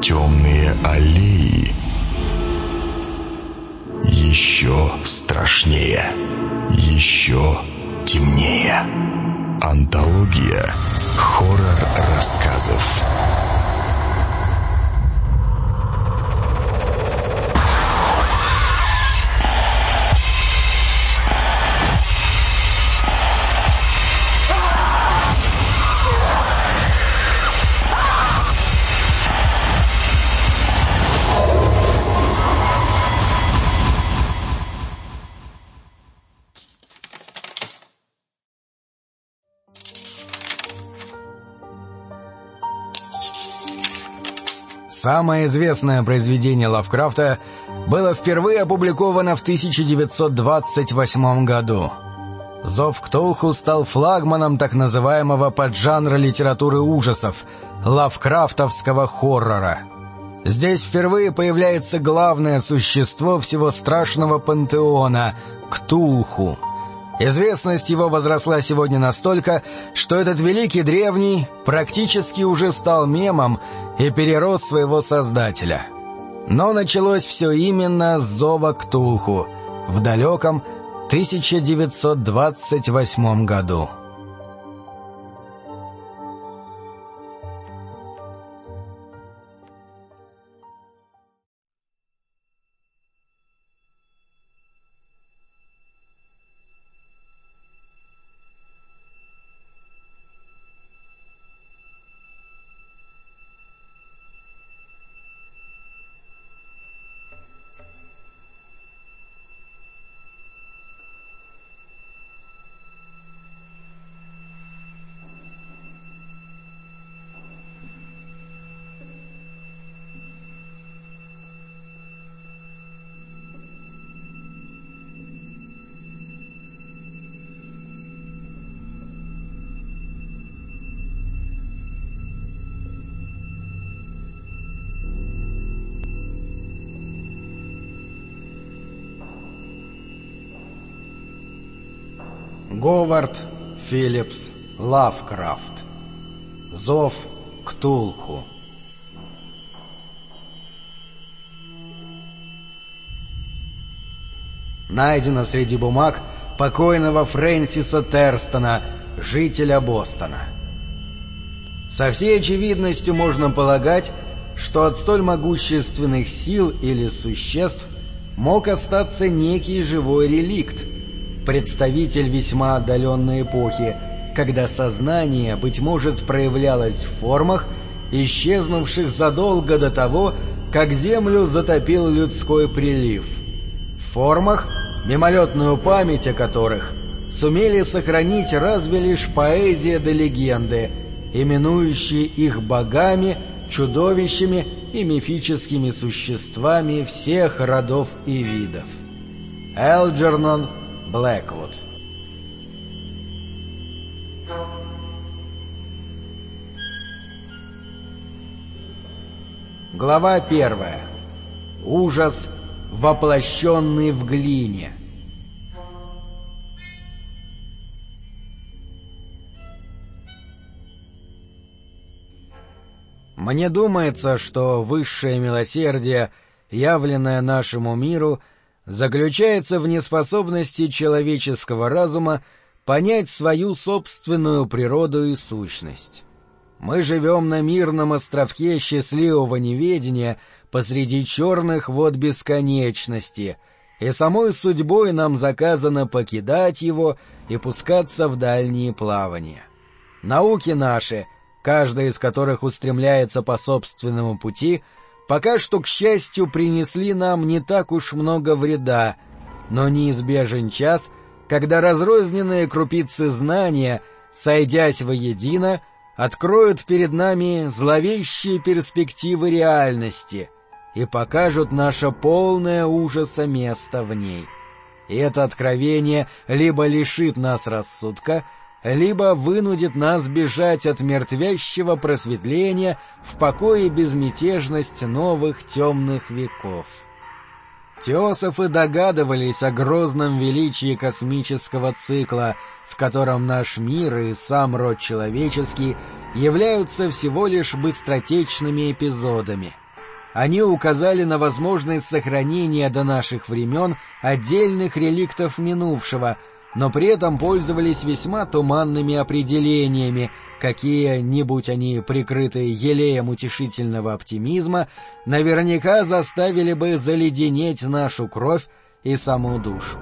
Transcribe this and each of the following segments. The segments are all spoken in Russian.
темные аллеи. Еще страшнее, еще темнее. Антология хоррор-рассказов. Самое известное произведение Лавкрафта было впервые опубликовано в 1928 году. «Зов Ктулху» стал флагманом так называемого поджанра литературы ужасов — лавкрафтовского хоррора. Здесь впервые появляется главное существо всего страшного пантеона — Ктулху. Известность его возросла сегодня настолько, что этот великий древний практически уже стал мемом и перерос своего создателя. Но началось все именно с зова Ктулху в далеком 1928 году. Говард Филлипс Лавкрафт Зов Ктулху Найдено среди бумаг покойного Фрэнсиса Терстона, жителя Бостона. Со всей очевидностью можно полагать, что от столь могущественных сил или существ мог остаться некий живой реликт — представитель весьма отдаленной эпохи, когда сознание, быть может, проявлялось в формах, исчезнувших задолго до того, как Землю затопил людской прилив. В формах, мимолетную память о которых сумели сохранить разве лишь поэзия да легенды, именующие их богами, чудовищами и мифическими существами всех родов и видов. Элджернон Блэквуд. Глава первая. Ужас, воплощенный в глине. Мне думается, что высшее милосердие, явленное нашему миру, — заключается в неспособности человеческого разума понять свою собственную природу и сущность. Мы живем на мирном островке счастливого неведения посреди черных вод бесконечности, и самой судьбой нам заказано покидать его и пускаться в дальние плавания. Науки наши, каждая из которых устремляется по собственному пути — пока что, к счастью, принесли нам не так уж много вреда, но неизбежен час, когда разрозненные крупицы знания, сойдясь воедино, откроют перед нами зловещие перспективы реальности и покажут наше полное ужаса место в ней. И это откровение либо лишит нас рассудка, либо вынудит нас бежать от мертвящего просветления в покое безмятежность новых темных веков. Теософы догадывались о грозном величии космического цикла, в котором наш мир и сам род человеческий являются всего лишь быстротечными эпизодами, они указали на возможность сохранения до наших времен отдельных реликтов минувшего, но при этом пользовались весьма туманными определениями, какие, не будь они прикрыты елеем утешительного оптимизма, наверняка заставили бы заледенеть нашу кровь и саму душу.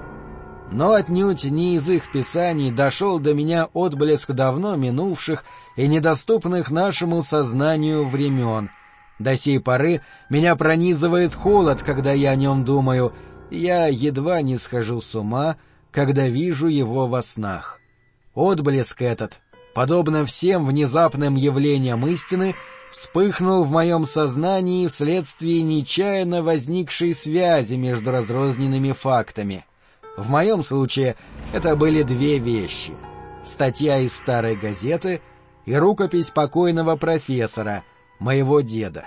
Но отнюдь не из их писаний дошел до меня отблеск давно минувших и недоступных нашему сознанию времен. До сей поры меня пронизывает холод, когда я о нем думаю, я едва не схожу с ума, когда вижу его во снах. Отблеск этот, подобно всем внезапным явлениям истины, вспыхнул в моем сознании вследствие нечаянно возникшей связи между разрозненными фактами. В моем случае это были две вещи — статья из старой газеты и рукопись покойного профессора, моего деда.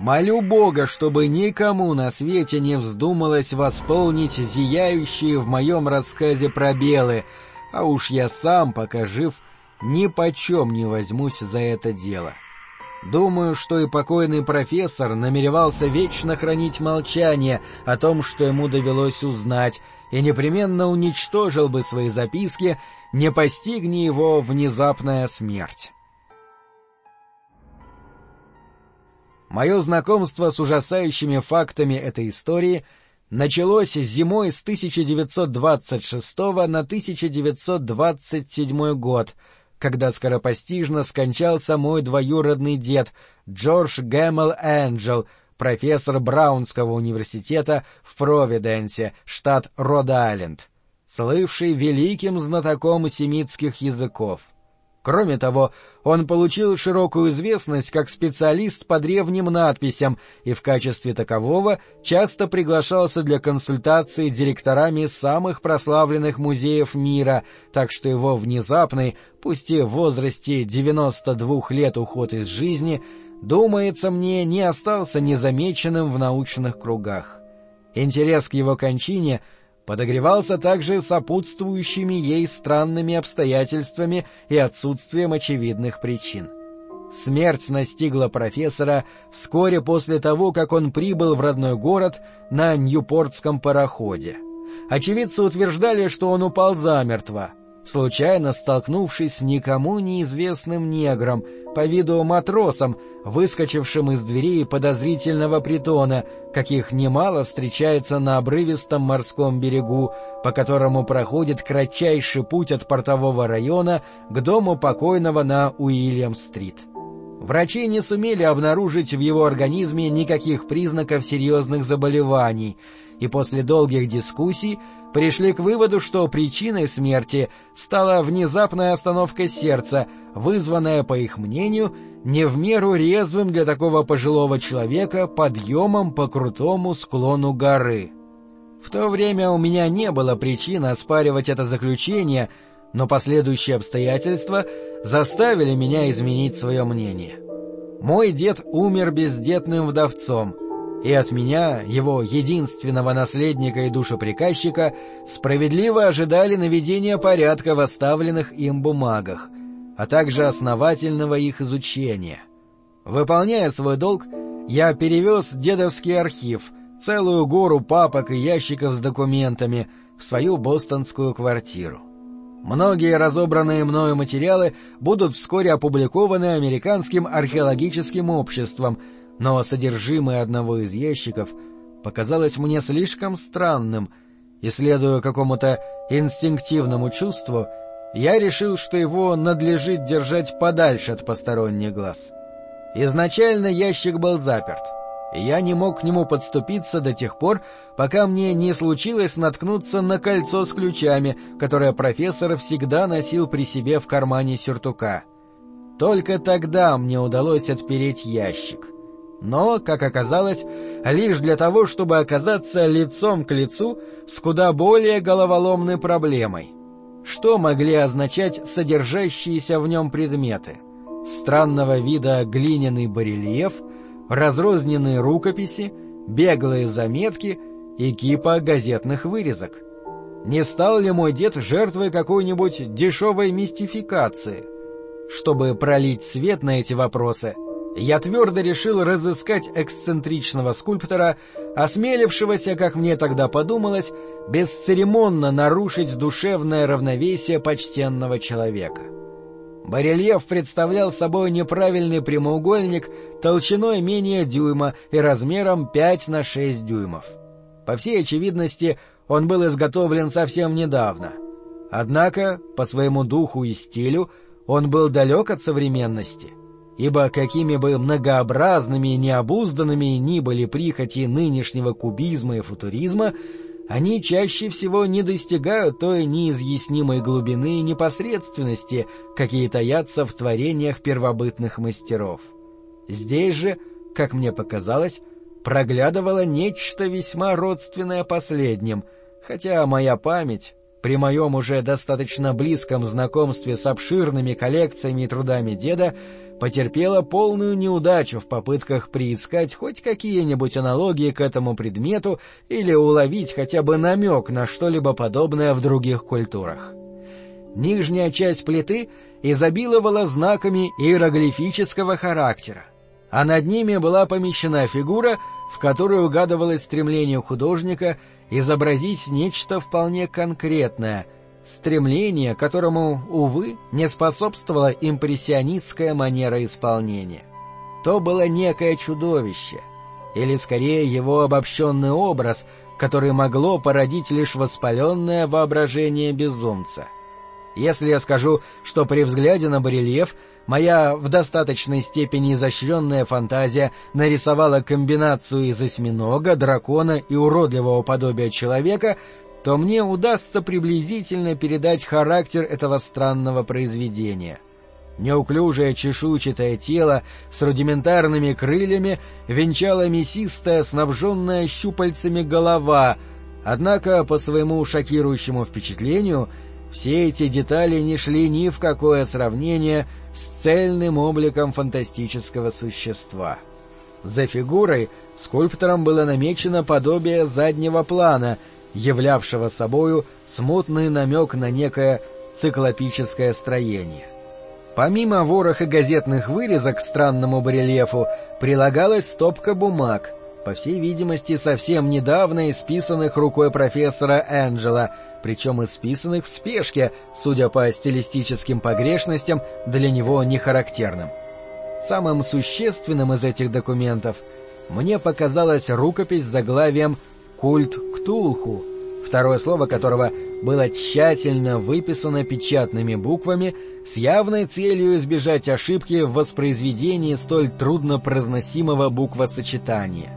Молю Бога, чтобы никому на свете не вздумалось восполнить зияющие в моем рассказе пробелы, а уж я сам, пока жив, ни почем не возьмусь за это дело. Думаю, что и покойный профессор намеревался вечно хранить молчание о том, что ему довелось узнать, и непременно уничтожил бы свои записки, не постигни его внезапная смерть. Мое знакомство с ужасающими фактами этой истории началось зимой с 1926 на 1927 год, когда скоропостижно скончался мой двоюродный дед Джордж Гэммел Энджел, профессор Браунского университета в Провиденсе, штат Род-Айленд, слывший великим знатоком семитских языков. Кроме того, он получил широкую известность как специалист по древним надписям и в качестве такового часто приглашался для консультаций директорами самых прославленных музеев мира, так что его внезапный, пусть и в возрасте 92 лет уход из жизни, думается мне, не остался незамеченным в научных кругах. Интерес к его кончине — подогревался также сопутствующими ей странными обстоятельствами и отсутствием очевидных причин. Смерть настигла профессора вскоре после того, как он прибыл в родной город на Ньюпортском пароходе. Очевидцы утверждали, что он упал замертво, случайно столкнувшись с никому неизвестным негром, по виду матросом, выскочившим из дверей подозрительного притона, каких немало встречается на обрывистом морском берегу, по которому проходит кратчайший путь от портового района к дому покойного на Уильям-стрит. Врачи не сумели обнаружить в его организме никаких признаков серьезных заболеваний, и после долгих дискуссий пришли к выводу, что причиной смерти стала внезапная остановка сердца, вызванная, по их мнению, не в меру резвым для такого пожилого человека подъемом по крутому склону горы. В то время у меня не было причин оспаривать это заключение, но последующие обстоятельства заставили меня изменить свое мнение. Мой дед умер бездетным вдовцом — и от меня, его единственного наследника и душеприказчика, справедливо ожидали наведения порядка в оставленных им бумагах, а также основательного их изучения. Выполняя свой долг, я перевез дедовский архив, целую гору папок и ящиков с документами, в свою бостонскую квартиру. Многие разобранные мною материалы будут вскоре опубликованы Американским археологическим обществом — но содержимое одного из ящиков показалось мне слишком странным, и, следуя какому-то инстинктивному чувству, я решил, что его надлежит держать подальше от посторонних глаз. Изначально ящик был заперт, и я не мог к нему подступиться до тех пор, пока мне не случилось наткнуться на кольцо с ключами, которое профессор всегда носил при себе в кармане сюртука. Только тогда мне удалось отпереть ящик но, как оказалось, лишь для того, чтобы оказаться лицом к лицу с куда более головоломной проблемой. Что могли означать содержащиеся в нем предметы? Странного вида глиняный барельеф, разрозненные рукописи, беглые заметки и кипа газетных вырезок. Не стал ли мой дед жертвой какой-нибудь дешевой мистификации? Чтобы пролить свет на эти вопросы — Я твердо решил разыскать эксцентричного скульптора, осмелившегося, как мне тогда подумалось, бесцеремонно нарушить душевное равновесие почтенного человека. Барельеф представлял собой неправильный прямоугольник толщиной менее дюйма и размером 5 на 6 дюймов. По всей очевидности, он был изготовлен совсем недавно. Однако, по своему духу и стилю, он был далек от современности, ибо какими бы многообразными и необузданными ни были прихоти нынешнего кубизма и футуризма, они чаще всего не достигают той неизъяснимой глубины и непосредственности, какие таятся в творениях первобытных мастеров. Здесь же, как мне показалось, проглядывало нечто весьма родственное последним, хотя моя память, при моем уже достаточно близком знакомстве с обширными коллекциями и трудами деда, потерпела полную неудачу в попытках приискать хоть какие-нибудь аналогии к этому предмету или уловить хотя бы намек на что-либо подобное в других культурах. Нижняя часть плиты изобиловала знаками иероглифического характера, а над ними была помещена фигура, в которой угадывалось стремление художника изобразить нечто вполне конкретное — стремление, которому, увы, не способствовала импрессионистская манера исполнения. То было некое чудовище, или скорее его обобщенный образ, который могло породить лишь воспаленное воображение безумца. Если я скажу, что при взгляде на барельеф моя в достаточной степени изощренная фантазия нарисовала комбинацию из осьминога, дракона и уродливого подобия человека — то мне удастся приблизительно передать характер этого странного произведения. Неуклюжее чешуйчатое тело с рудиментарными крыльями венчало мясистая, снабженная щупальцами голова, однако, по своему шокирующему впечатлению, все эти детали не шли ни в какое сравнение с цельным обликом фантастического существа. За фигурой скульптором было намечено подобие заднего плана — являвшего собою смутный намек на некое циклопическое строение. Помимо вороха газетных вырезок к странному барельефу прилагалась стопка бумаг, по всей видимости, совсем недавно исписанных рукой профессора Энджела, причем исписанных в спешке, судя по стилистическим погрешностям, для него не характерным. Самым существенным из этих документов мне показалась рукопись с заглавием культ Ктулху, второе слово которого было тщательно выписано печатными буквами с явной целью избежать ошибки в воспроизведении столь трудно произносимого буквосочетания.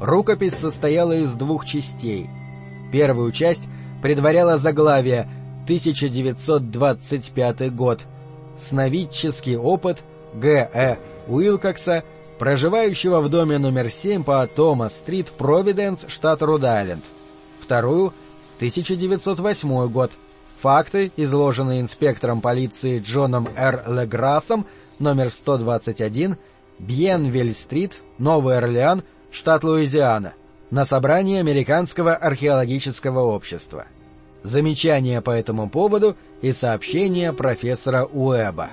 Рукопись состояла из двух частей. Первую часть предваряла заглавие «1925 год», сновидческий опыт Г.Э. Уилкокса проживающего в доме номер 7 по Томас-стрит, Провиденс, штат Род-Айленд. Вторую — 1908 год. Факты, изложенные инспектором полиции Джоном Р. Леграссом, номер 121, Бьенвиль-стрит, Новый Орлеан, штат Луизиана, на собрании Американского археологического общества. Замечания по этому поводу и сообщения профессора Уэба.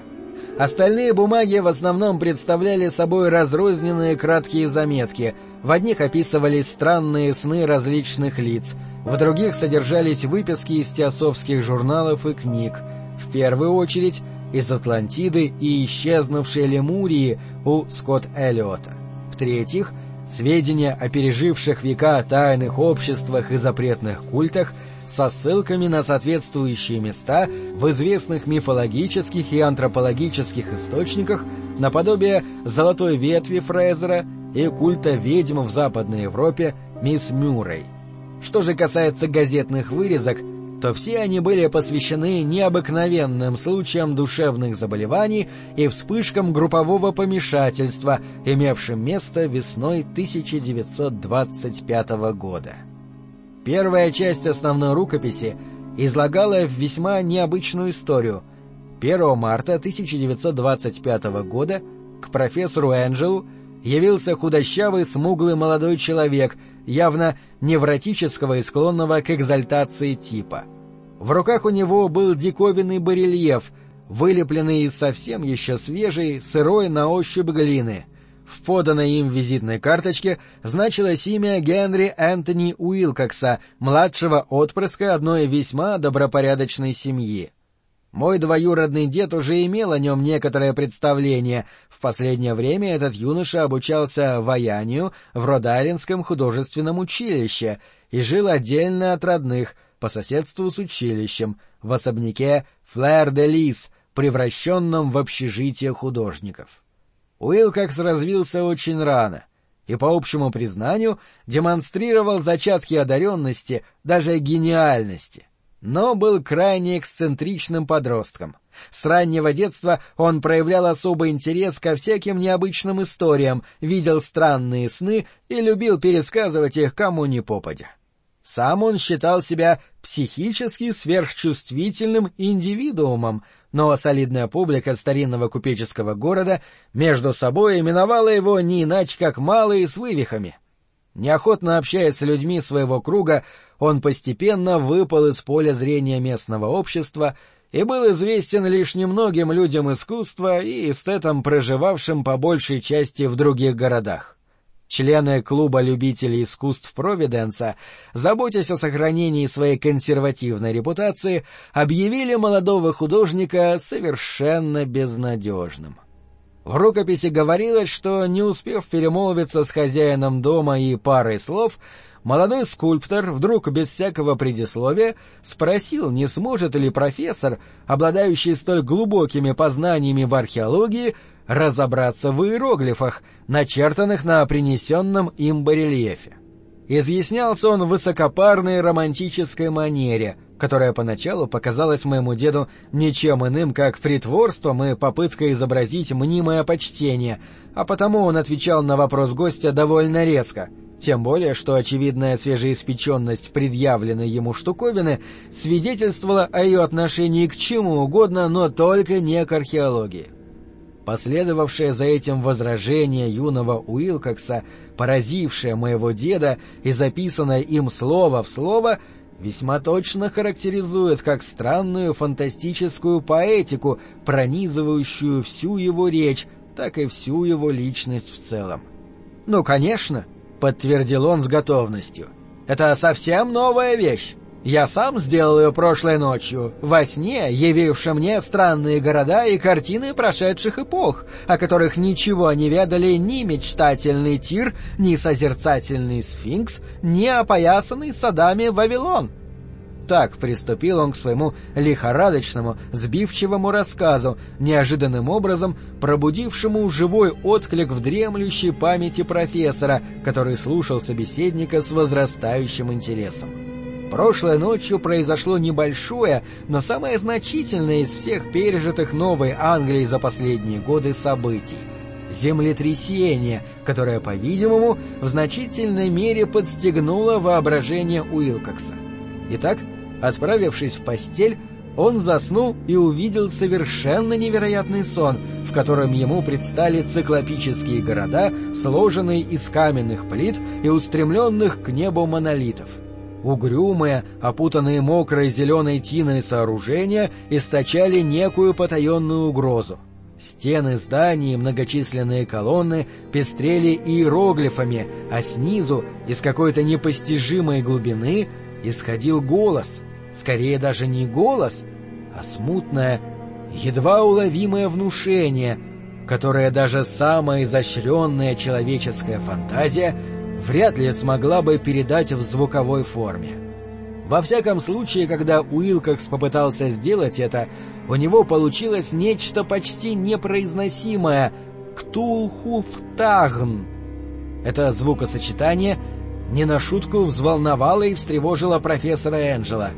Остальные бумаги в основном представляли собой разрозненные краткие заметки, в одних описывались странные сны различных лиц, в других содержались выписки из теософских журналов и книг, в первую очередь из Атлантиды и исчезнувшей Лемурии у Скотт Эллиота, в-третьих, сведения о переживших века тайных обществах и запретных культах — со ссылками на соответствующие места в известных мифологических и антропологических источниках наподобие «Золотой ветви» Фрезера и культа ведьм в Западной Европе мисс Мюррей. Что же касается газетных вырезок, то все они были посвящены необыкновенным случаям душевных заболеваний и вспышкам группового помешательства, имевшим место весной 1925 года. Первая часть основной рукописи излагала весьма необычную историю. 1 марта 1925 года к профессору Энджелу явился худощавый смуглый молодой человек, явно невротического и склонного к экзальтации типа. В руках у него был диковинный барельеф, вылепленный из совсем еще свежей, сырой на ощупь глины — В поданной им визитной карточке значилось имя Генри Энтони Уилкокса, младшего отпрыска одной весьма добропорядочной семьи. Мой двоюродный дед уже имел о нем некоторое представление. В последнее время этот юноша обучался ваянию в Родайлинском художественном училище и жил отдельно от родных, по соседству с училищем, в особняке Флэр-де-Лис, превращенном в общежитие художников. Уилкокс развился очень рано и, по общему признанию, демонстрировал зачатки одаренности, даже гениальности — но был крайне эксцентричным подростком. С раннего детства он проявлял особый интерес ко всяким необычным историям, видел странные сны и любил пересказывать их кому ни попадя. Сам он считал себя психически сверхчувствительным индивидуумом, но солидная публика старинного купеческого города между собой именовала его не иначе как «малые с вывихами». Неохотно общаясь с людьми своего круга, он постепенно выпал из поля зрения местного общества и был известен лишь немногим людям искусства и эстетам, проживавшим по большей части в других городах. Члены клуба любителей искусств Провиденса, заботясь о сохранении своей консервативной репутации, объявили молодого художника совершенно безнадежным. В рукописи говорилось, что, не успев перемолвиться с хозяином дома и парой слов, молодой скульптор вдруг без всякого предисловия спросил, не сможет ли профессор, обладающий столь глубокими познаниями в археологии, разобраться в иероглифах, начертанных на принесенном им барельефе. Изъяснялся он в высокопарной романтической манере, которая поначалу показалась моему деду ничем иным, как притворством и попыткой изобразить мнимое почтение, а потому он отвечал на вопрос гостя довольно резко, тем более, что очевидная свежеиспеченность предъявленной ему штуковины свидетельствовала о ее отношении к чему угодно, но только не к археологии. Последовавшее за этим возражение юного Уилкокса, поразившее моего деда и записанное им слово в слово, весьма точно характеризует как странную фантастическую поэтику, пронизывающую всю его речь, так и всю его личность в целом. «Ну, конечно», — подтвердил он с готовностью, — «это совсем новая вещь. Я сам сделал ее прошлой ночью, во сне, явивши мне странные города и картины прошедших эпох, о которых ничего не ведали ни мечтательный Тир, ни созерцательный Сфинкс, ни опоясанный садами Вавилон. Так приступил он к своему лихорадочному, сбивчивому рассказу, неожиданным образом пробудившему живой отклик в дремлющей памяти профессора, который слушал собеседника с возрастающим интересом. Прошлой ночью произошло небольшое, но самое значительное из всех пережитых Новой Англией за последние годы событий. Землетрясение, которое, по-видимому, в значительной мере подстегнуло воображение Уилкокса. Итак, отправившись в постель, он заснул и увидел совершенно невероятный сон, в котором ему предстали циклопические города, сложенные из каменных плит и устремленных к небу монолитов. Угрюмые, опутанные мокрой зеленой тиной сооружения источали некую потаенную угрозу. Стены зданий и многочисленные колонны пестрели иероглифами, а снизу, из какой-то непостижимой глубины, исходил голос. Скорее даже не голос, а смутное, едва уловимое внушение, которое даже самая изощренная человеческая фантазия — вряд ли смогла бы передать в звуковой форме. Во всяком случае, когда Уилкокс попытался сделать это, у него получилось нечто почти непроизносимое «ктулхуфтагн». Это звукосочетание не на шутку взволновало и встревожило профессора Энджела.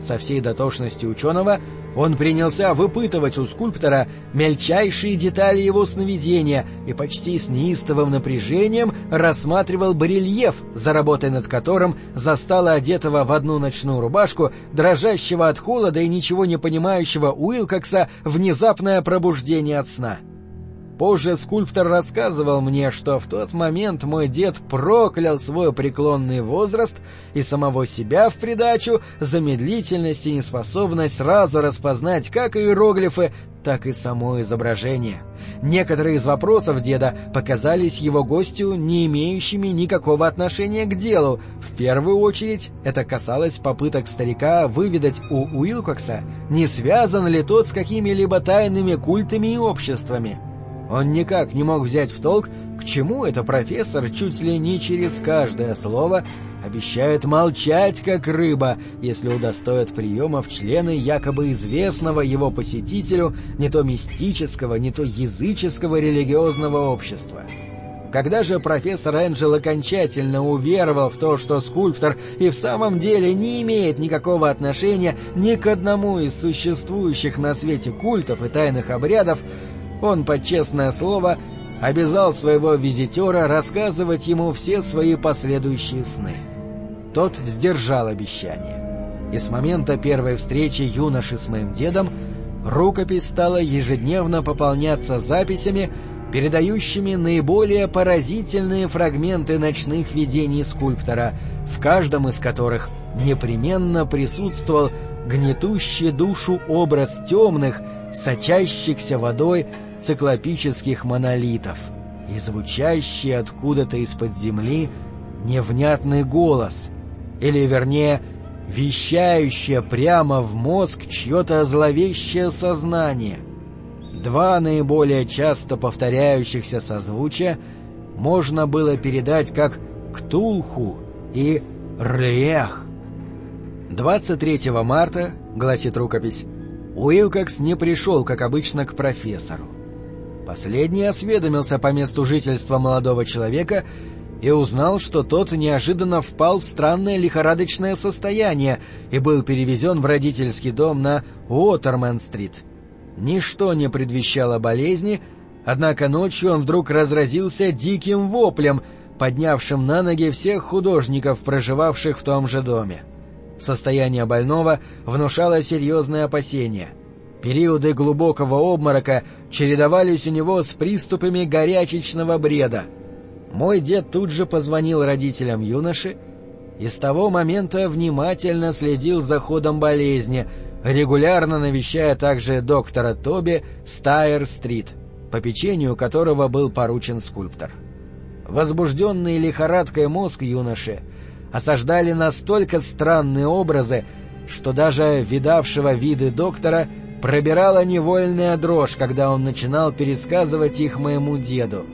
Со всей дотошностью ученого — он принялся выпытывать у скульптора мельчайшие детали его сновидения и почти с неистовым напряжением рассматривал барельеф, за работой над которым застала одетого в одну ночную рубашку, дрожащего от холода и ничего не понимающего Уилкокса внезапное пробуждение от сна. Позже скульптор рассказывал мне, что в тот момент мой дед проклял свой преклонный возраст и самого себя в придачу за медлительность и неспособность сразу распознать как иероглифы, так и само изображение. Некоторые из вопросов деда показались его гостю не имеющими никакого отношения к делу. В первую очередь это касалось попыток старика выведать у Уилкокса, не связан ли тот с какими-либо тайными культами и обществами. Он никак не мог взять в толк, к чему это профессор чуть ли не через каждое слово обещает молчать, как рыба, если удостоят приемов члены якобы известного его посетителю не то мистического, не то языческого религиозного общества. Когда же профессор Энджел окончательно уверовал в то, что скульптор и в самом деле не имеет никакого отношения ни к одному из существующих на свете культов и тайных обрядов, он, под честное слово, обязал своего визитера рассказывать ему все свои последующие сны. Тот сдержал обещание. И с момента первой встречи юноши с моим дедом рукопись стала ежедневно пополняться записями, передающими наиболее поразительные фрагменты ночных видений скульптора, в каждом из которых непременно присутствовал гнетущий душу образ темных, сочащихся водой циклопических монолитов и звучащий откуда-то из-под земли невнятный голос, или, вернее, вещающее прямо в мозг чье-то зловещее сознание. Два наиболее часто повторяющихся созвучия можно было передать как «ктулху» и «рлех». 23 марта, гласит рукопись, Уилкокс не пришел, как обычно, к профессору. Последний осведомился по месту жительства молодого человека и узнал, что тот неожиданно впал в странное лихорадочное состояние и был перевезен в родительский дом на Уотермен-стрит. Ничто не предвещало болезни, однако ночью он вдруг разразился диким воплем, поднявшим на ноги всех художников, проживавших в том же доме. Состояние больного внушало серьезные опасения — Периоды глубокого обморока чередовались у него с приступами горячечного бреда. Мой дед тут же позвонил родителям юноши и с того момента внимательно следил за ходом болезни, регулярно навещая также доктора Тоби Стайер-стрит, по печенью которого был поручен скульптор. Возбужденный лихорадкой мозг юноши осаждали настолько странные образы, что даже видавшего виды доктора — пробирала невольная дрожь, когда он начинал пересказывать их моему деду.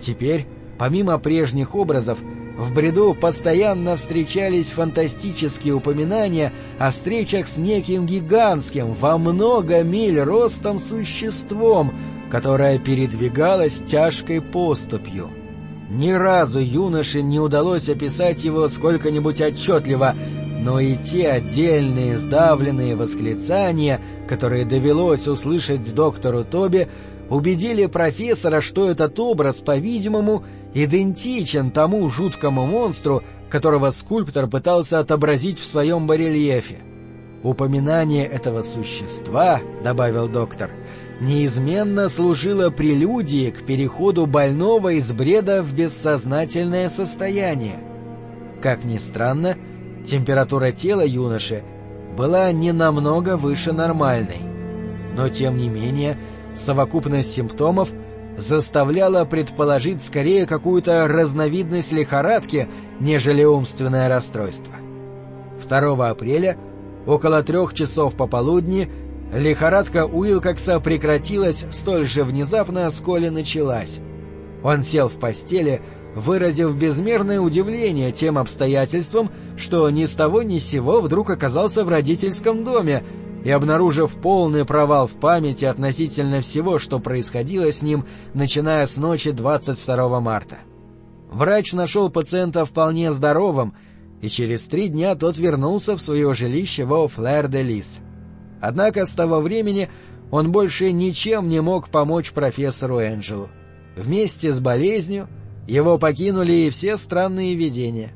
Теперь, помимо прежних образов, в бреду постоянно встречались фантастические упоминания о встречах с неким гигантским, во много миль ростом существом, которое передвигалось тяжкой поступью. Ни разу юноше не удалось описать его сколько-нибудь отчетливо, но и те отдельные сдавленные восклицания, которые довелось услышать доктору Тоби, убедили профессора, что этот образ, по-видимому, идентичен тому жуткому монстру, которого скульптор пытался отобразить в своем барельефе. Упоминание этого существа, — добавил доктор, — неизменно служило прелюдией к переходу больного из бреда в бессознательное состояние. Как ни странно, — Температура тела юноши была не намного выше нормальной. Но, тем не менее, совокупность симптомов заставляла предположить скорее какую-то разновидность лихорадки, нежели умственное расстройство. 2 апреля, около трех часов пополудни, лихорадка Уилкокса прекратилась столь же внезапно, сколь и началась. Он сел в постели, выразив безмерное удивление тем обстоятельствам, что ни с того ни с сего вдруг оказался в родительском доме, и обнаружив полный провал в памяти относительно всего, что происходило с ним, начиная с ночи 22 марта. Врач нашел пациента вполне здоровым, и через три дня тот вернулся в свое жилище во Флэр-де-Лис. Однако с того времени он больше ничем не мог помочь профессору Энджелу. Вместе с болезнью его покинули и все странные видения.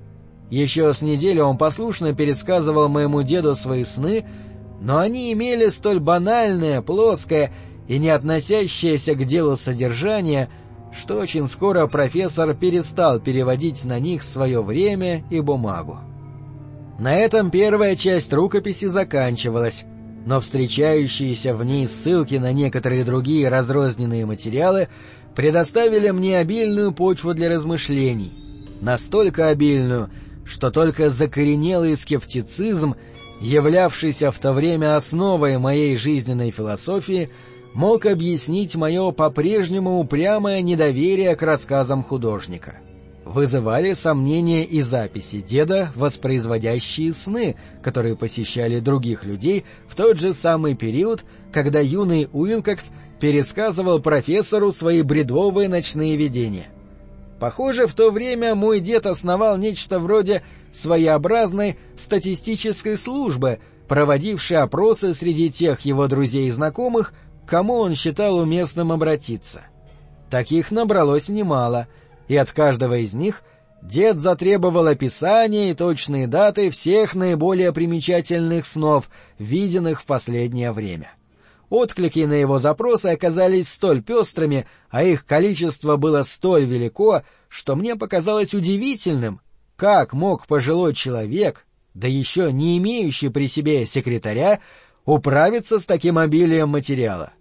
Еще с неделю он послушно пересказывал моему деду свои сны, но они имели столь банальное, плоское и не относящееся к делу содержание, что очень скоро профессор перестал переводить на них свое время и бумагу. На этом первая часть рукописи заканчивалась, но встречающиеся в ней ссылки на некоторые другие разрозненные материалы предоставили мне обильную почву для размышлений. Настолько обильную, что только закоренелый скептицизм, являвшийся в то время основой моей жизненной философии, мог объяснить мое по-прежнему упрямое недоверие к рассказам художника. Вызывали сомнения и записи деда, воспроизводящие сны, которые посещали других людей в тот же самый период, когда юный Уилкокс пересказывал профессору свои бредовые ночные видения. Похоже, в то время мой дед основал нечто вроде своеобразной статистической службы, проводившей опросы среди тех его друзей и знакомых, к кому он считал уместным обратиться. Таких набралось немало, и от каждого из них дед затребовал описание и точные даты всех наиболее примечательных снов, виденных в последнее время. — Отклики на его запросы оказались столь пестрыми, а их количество было столь велико, что мне показалось удивительным, как мог пожилой человек, да еще не имеющий при себе секретаря, управиться с таким обилием материала.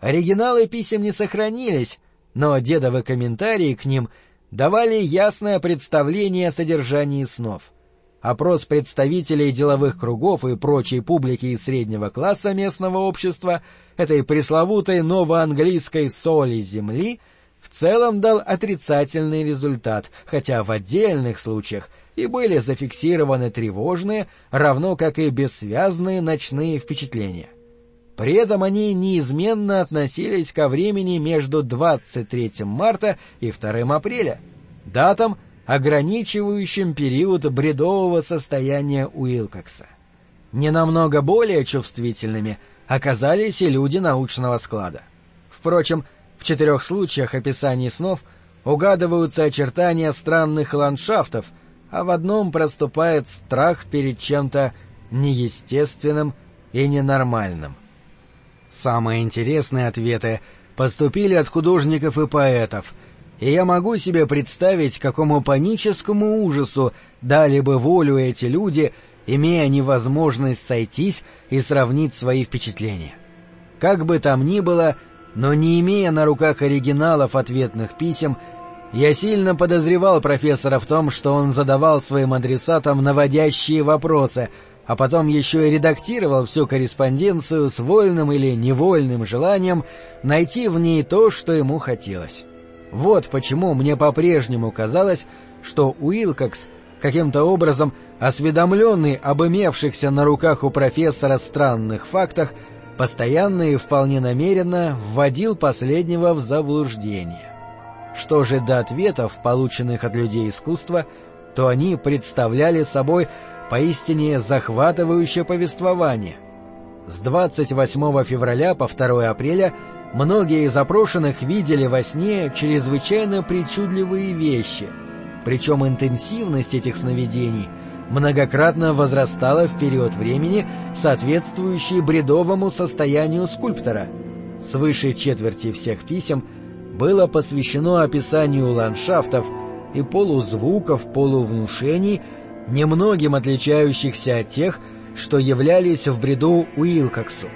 Оригиналы писем не сохранились, но дедовы комментарии к ним давали ясное представление о содержании снов — Опрос представителей деловых кругов и прочей публики из среднего класса местного общества, этой пресловутой новоанглийской соли земли, в целом дал отрицательный результат, хотя в отдельных случаях и были зафиксированы тревожные, равно как и бессвязные ночные впечатления. При этом они неизменно относились ко времени между 23 марта и 2 апреля, датам, ограничивающим период бредового состояния Уилкокса. Не намного более чувствительными оказались и люди научного склада. Впрочем, в четырех случаях описаний снов угадываются очертания странных ландшафтов, а в одном проступает страх перед чем-то неестественным и ненормальным. Самые интересные ответы поступили от художников и поэтов — и я могу себе представить, какому паническому ужасу дали бы волю эти люди, имея невозможность сойтись и сравнить свои впечатления. Как бы там ни было, но не имея на руках оригиналов ответных писем, я сильно подозревал профессора в том, что он задавал своим адресатам наводящие вопросы, а потом еще и редактировал всю корреспонденцию с вольным или невольным желанием найти в ней то, что ему хотелось. Вот почему мне по-прежнему казалось, что Уилкокс, каким-то образом осведомленный об имевшихся на руках у профессора странных фактах, постоянно и вполне намеренно вводил последнего в заблуждение. Что же до ответов, полученных от людей искусства, то они представляли собой поистине захватывающее повествование. С 28 февраля по 2 апреля Многие из опрошенных видели во сне чрезвычайно причудливые вещи, причем интенсивность этих сновидений многократно возрастала в период времени, соответствующий бредовому состоянию скульптора. Свыше четверти всех писем было посвящено описанию ландшафтов и полузвуков, полувнушений, немногим отличающихся от тех, что являлись в бреду Уилкоксу.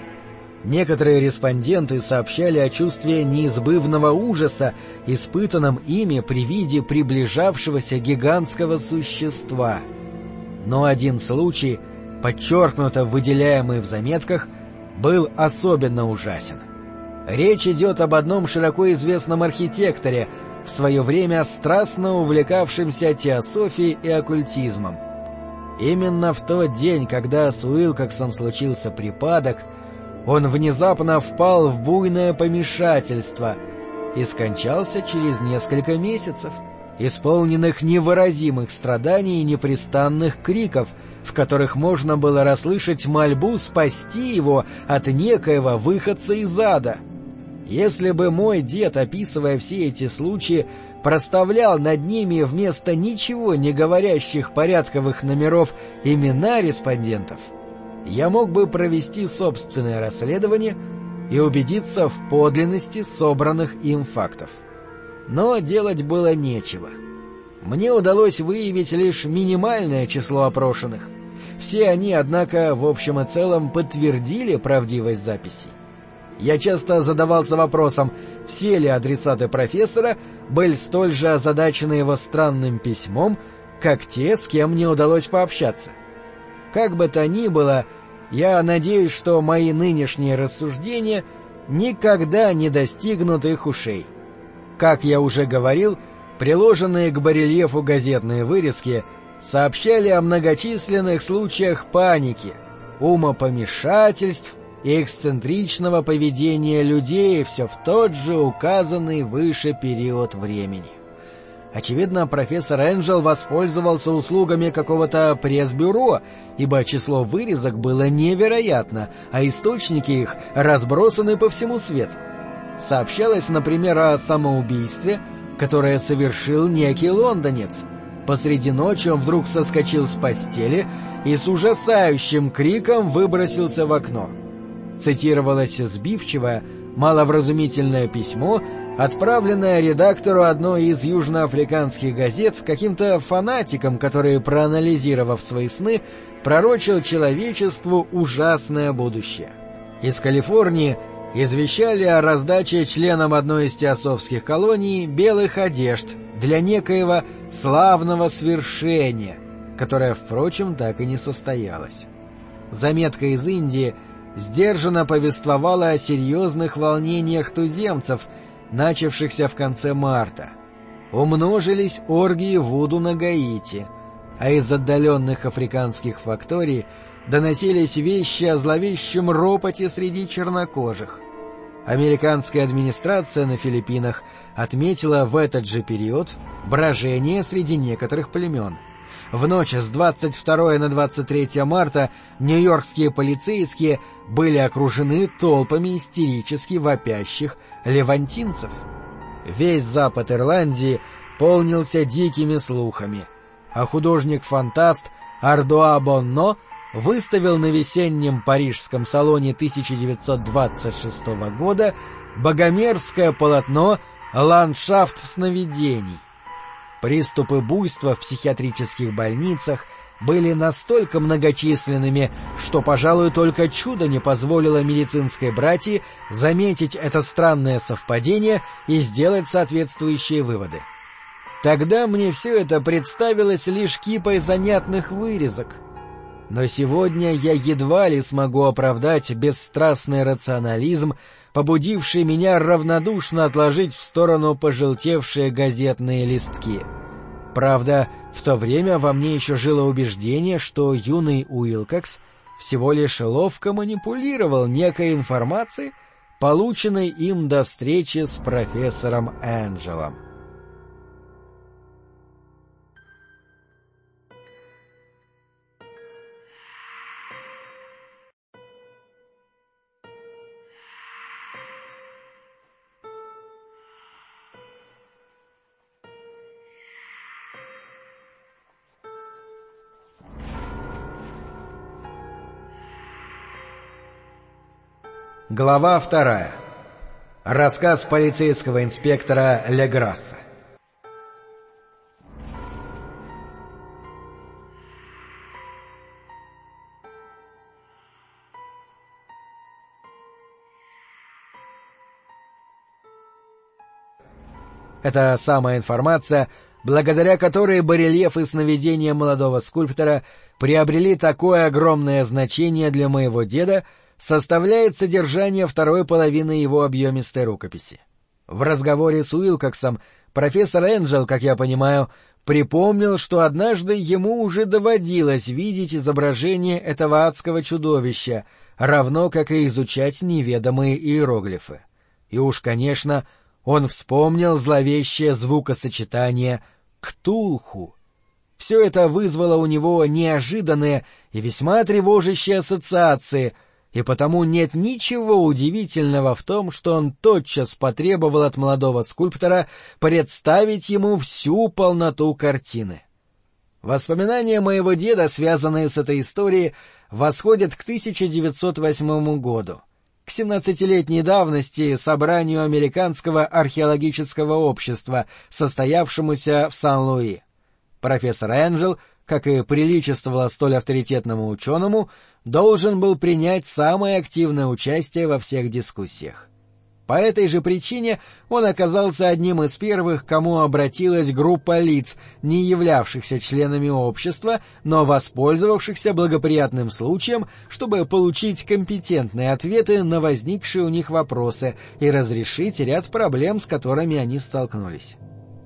Некоторые респонденты сообщали о чувстве неизбывного ужаса, испытанном ими при виде приближавшегося гигантского существа. Но один случай, подчеркнуто выделяемый в заметках, был особенно ужасен. Речь идет об одном широко известном архитекторе, в свое время страстно увлекавшемся теософией и оккультизмом. Именно в тот день, когда с Уилкоксом случился припадок, он внезапно впал в буйное помешательство и скончался через несколько месяцев, исполненных невыразимых страданий и непрестанных криков, в которых можно было расслышать мольбу спасти его от некоего выходца из ада. Если бы мой дед, описывая все эти случаи, проставлял над ними вместо ничего не говорящих порядковых номеров имена респондентов — я мог бы провести собственное расследование и убедиться в подлинности собранных им фактов. Но делать было нечего. Мне удалось выявить лишь минимальное число опрошенных. Все они, однако, в общем и целом подтвердили правдивость записей. Я часто задавался вопросом, все ли адресаты профессора были столь же озадачены его странным письмом, как те, с кем мне удалось пообщаться. Как бы то ни было, я надеюсь, что мои нынешние рассуждения никогда не достигнут их ушей. Как я уже говорил, приложенные к барельефу газетные вырезки сообщали о многочисленных случаях паники, умопомешательств и эксцентричного поведения людей все в тот же указанный выше период времени. Очевидно, профессор Энджел воспользовался услугами какого-то пресс-бюро, ибо число вырезок было невероятно, а источники их разбросаны по всему свету. Сообщалось, например, о самоубийстве, которое совершил некий лондонец. Посреди ночи он вдруг соскочил с постели и с ужасающим криком выбросился в окно. Цитировалось сбивчивое, маловразумительное письмо, отправленное редактору одной из южноафриканских газет каким-то фанатиком, который, проанализировав свои сны, пророчил человечеству ужасное будущее. Из Калифорнии извещали о раздаче членам одной из теософских колоний белых одежд для некоего славного свершения, которое, впрочем, так и не состоялось. Заметка из Индии сдержанно повествовала о серьезных волнениях туземцев — начавшихся в конце марта. Умножились оргии Вуду на Гаити, а из отдаленных африканских факторий доносились вещи о зловещем ропоте среди чернокожих. Американская администрация на Филиппинах отметила в этот же период брожение среди некоторых племен. В ночь с 22 на 23 марта нью-йоркские полицейские были окружены толпами истерически вопящих левантинцев. Весь запад Ирландии полнился дикими слухами, а художник-фантаст Ардуа Бонно выставил на весеннем парижском салоне 1926 года богомерзкое полотно «Ландшафт сновидений». Приступы буйства в психиатрических больницах — были настолько многочисленными, что, пожалуй, только чудо не позволило медицинской братьи заметить это странное совпадение и сделать соответствующие выводы. Тогда мне все это представилось лишь кипой занятных вырезок. Но сегодня я едва ли смогу оправдать бесстрастный рационализм, побудивший меня равнодушно отложить в сторону пожелтевшие газетные листки. Правда, в то время во мне еще жило убеждение, что юный Уилкокс всего лишь ловко манипулировал некой информацией, полученной им до встречи с профессором Энджелом. Глава вторая. Рассказ полицейского инспектора Леграсса. Это самая информация, благодаря которой барельефы сновидения молодого скульптора приобрели такое огромное значение для моего деда, составляет содержание второй половины его объемистой рукописи. В разговоре с Уилкоксом профессор Энджел, как я понимаю, припомнил, что однажды ему уже доводилось видеть изображение этого адского чудовища, равно как и изучать неведомые иероглифы. И уж, конечно, он вспомнил зловещее звукосочетание «ктулху». Все это вызвало у него неожиданные и весьма тревожащие ассоциации — и потому нет ничего удивительного в том, что он тотчас потребовал от молодого скульптора представить ему всю полноту картины. Воспоминания моего деда, связанные с этой историей, восходят к 1908 году, к 17-летней давности собранию Американского археологического общества, состоявшемуся в Сан-Луи. Профессор Энджел, как и приличествовало столь авторитетному ученому, должен был принять самое активное участие во всех дискуссиях. По этой же причине он оказался одним из первых, кому обратилась группа лиц, не являвшихся членами общества, но воспользовавшихся благоприятным случаем, чтобы получить компетентные ответы на возникшие у них вопросы и разрешить ряд проблем, с которыми они столкнулись.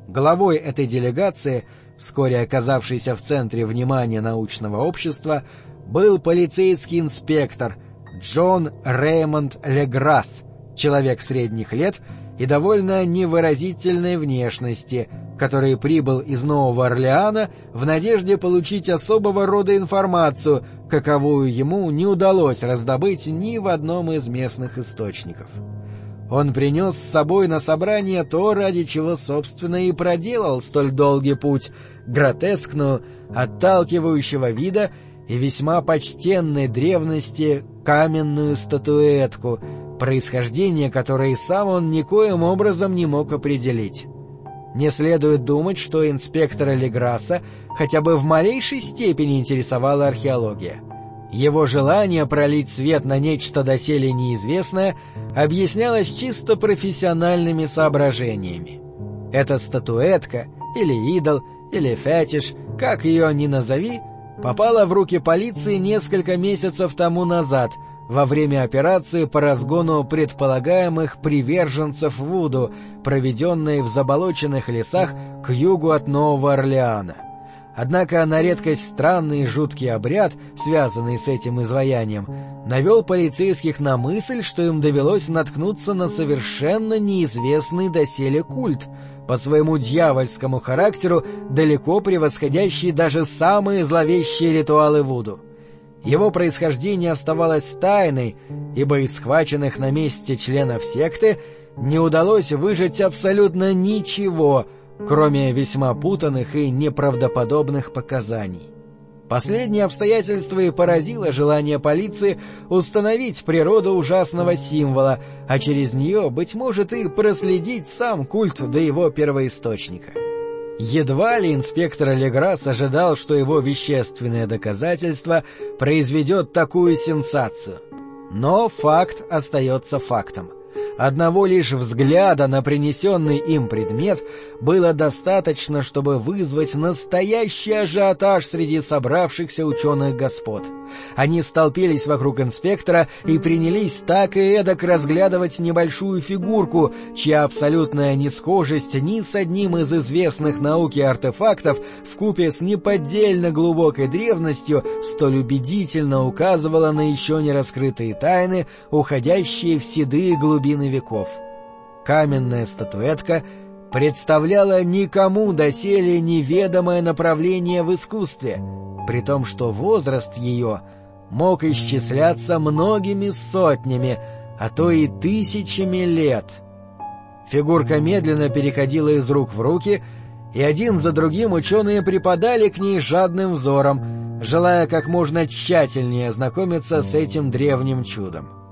Главой этой делегации, вскоре оказавшейся в центре внимания научного общества, был полицейский инспектор Джон Реймонд Леграсс, человек средних лет и довольно невыразительной внешности, который прибыл из Нового Орлеана в надежде получить особого рода информацию, каковую ему не удалось раздобыть ни в одном из местных источников. Он принес с собой на собрание то, ради чего, собственно, и проделал столь долгий путь, гротескную, отталкивающего вида и весьма почтенной древности каменную статуэтку, происхождение которой сам он никоим образом не мог определить. Не следует думать, что инспектора Леграсса хотя бы в малейшей степени интересовала археология. Его желание пролить свет на нечто доселе неизвестное объяснялось чисто профессиональными соображениями. Эта статуэтка, или идол, или фетиш, как ее ни назови, попала в руки полиции несколько месяцев тому назад — во время операции по разгону предполагаемых приверженцев Вуду, проведенной в заболоченных лесах к югу от Нового Орлеана. Однако на редкость странный и жуткий обряд, связанный с этим изваянием, навел полицейских на мысль, что им довелось наткнуться на совершенно неизвестный доселе культ, по своему дьявольскому характеру далеко превосходящий даже самые зловещие ритуалы Вуду. Его происхождение оставалось тайной, ибо из схваченных на месте членов секты не удалось выжать абсолютно ничего, кроме весьма путанных и неправдоподобных показаний. Последнее обстоятельство и поразило желание полиции установить природу ужасного символа, а через нее, быть может, и проследить сам культ до его первоисточника. Едва ли инспектор Леграс ожидал, что его вещественное доказательство произведет такую сенсацию. Но факт остается фактом. Одного лишь взгляда на принесенный им предмет было достаточно, чтобы вызвать настоящий ажиотаж среди собравшихся ученых господ. Они столпились вокруг инспектора и принялись так и эдак разглядывать небольшую фигурку, чья абсолютная несхожесть ни с одним из известных науки артефактов вкупе с неподдельно глубокой древностью столь убедительно указывала на еще не раскрытые тайны, уходящие в седые глубины веков. Каменная статуэтка представляла никому доселе неведомое направление в искусстве, при том, что возраст ее мог исчисляться многими сотнями, а то и тысячами лет. Фигурка медленно переходила из рук в руки, и один за другим ученые припадали к ней жадным взором, желая как можно тщательнее ознакомиться с этим древним чудом.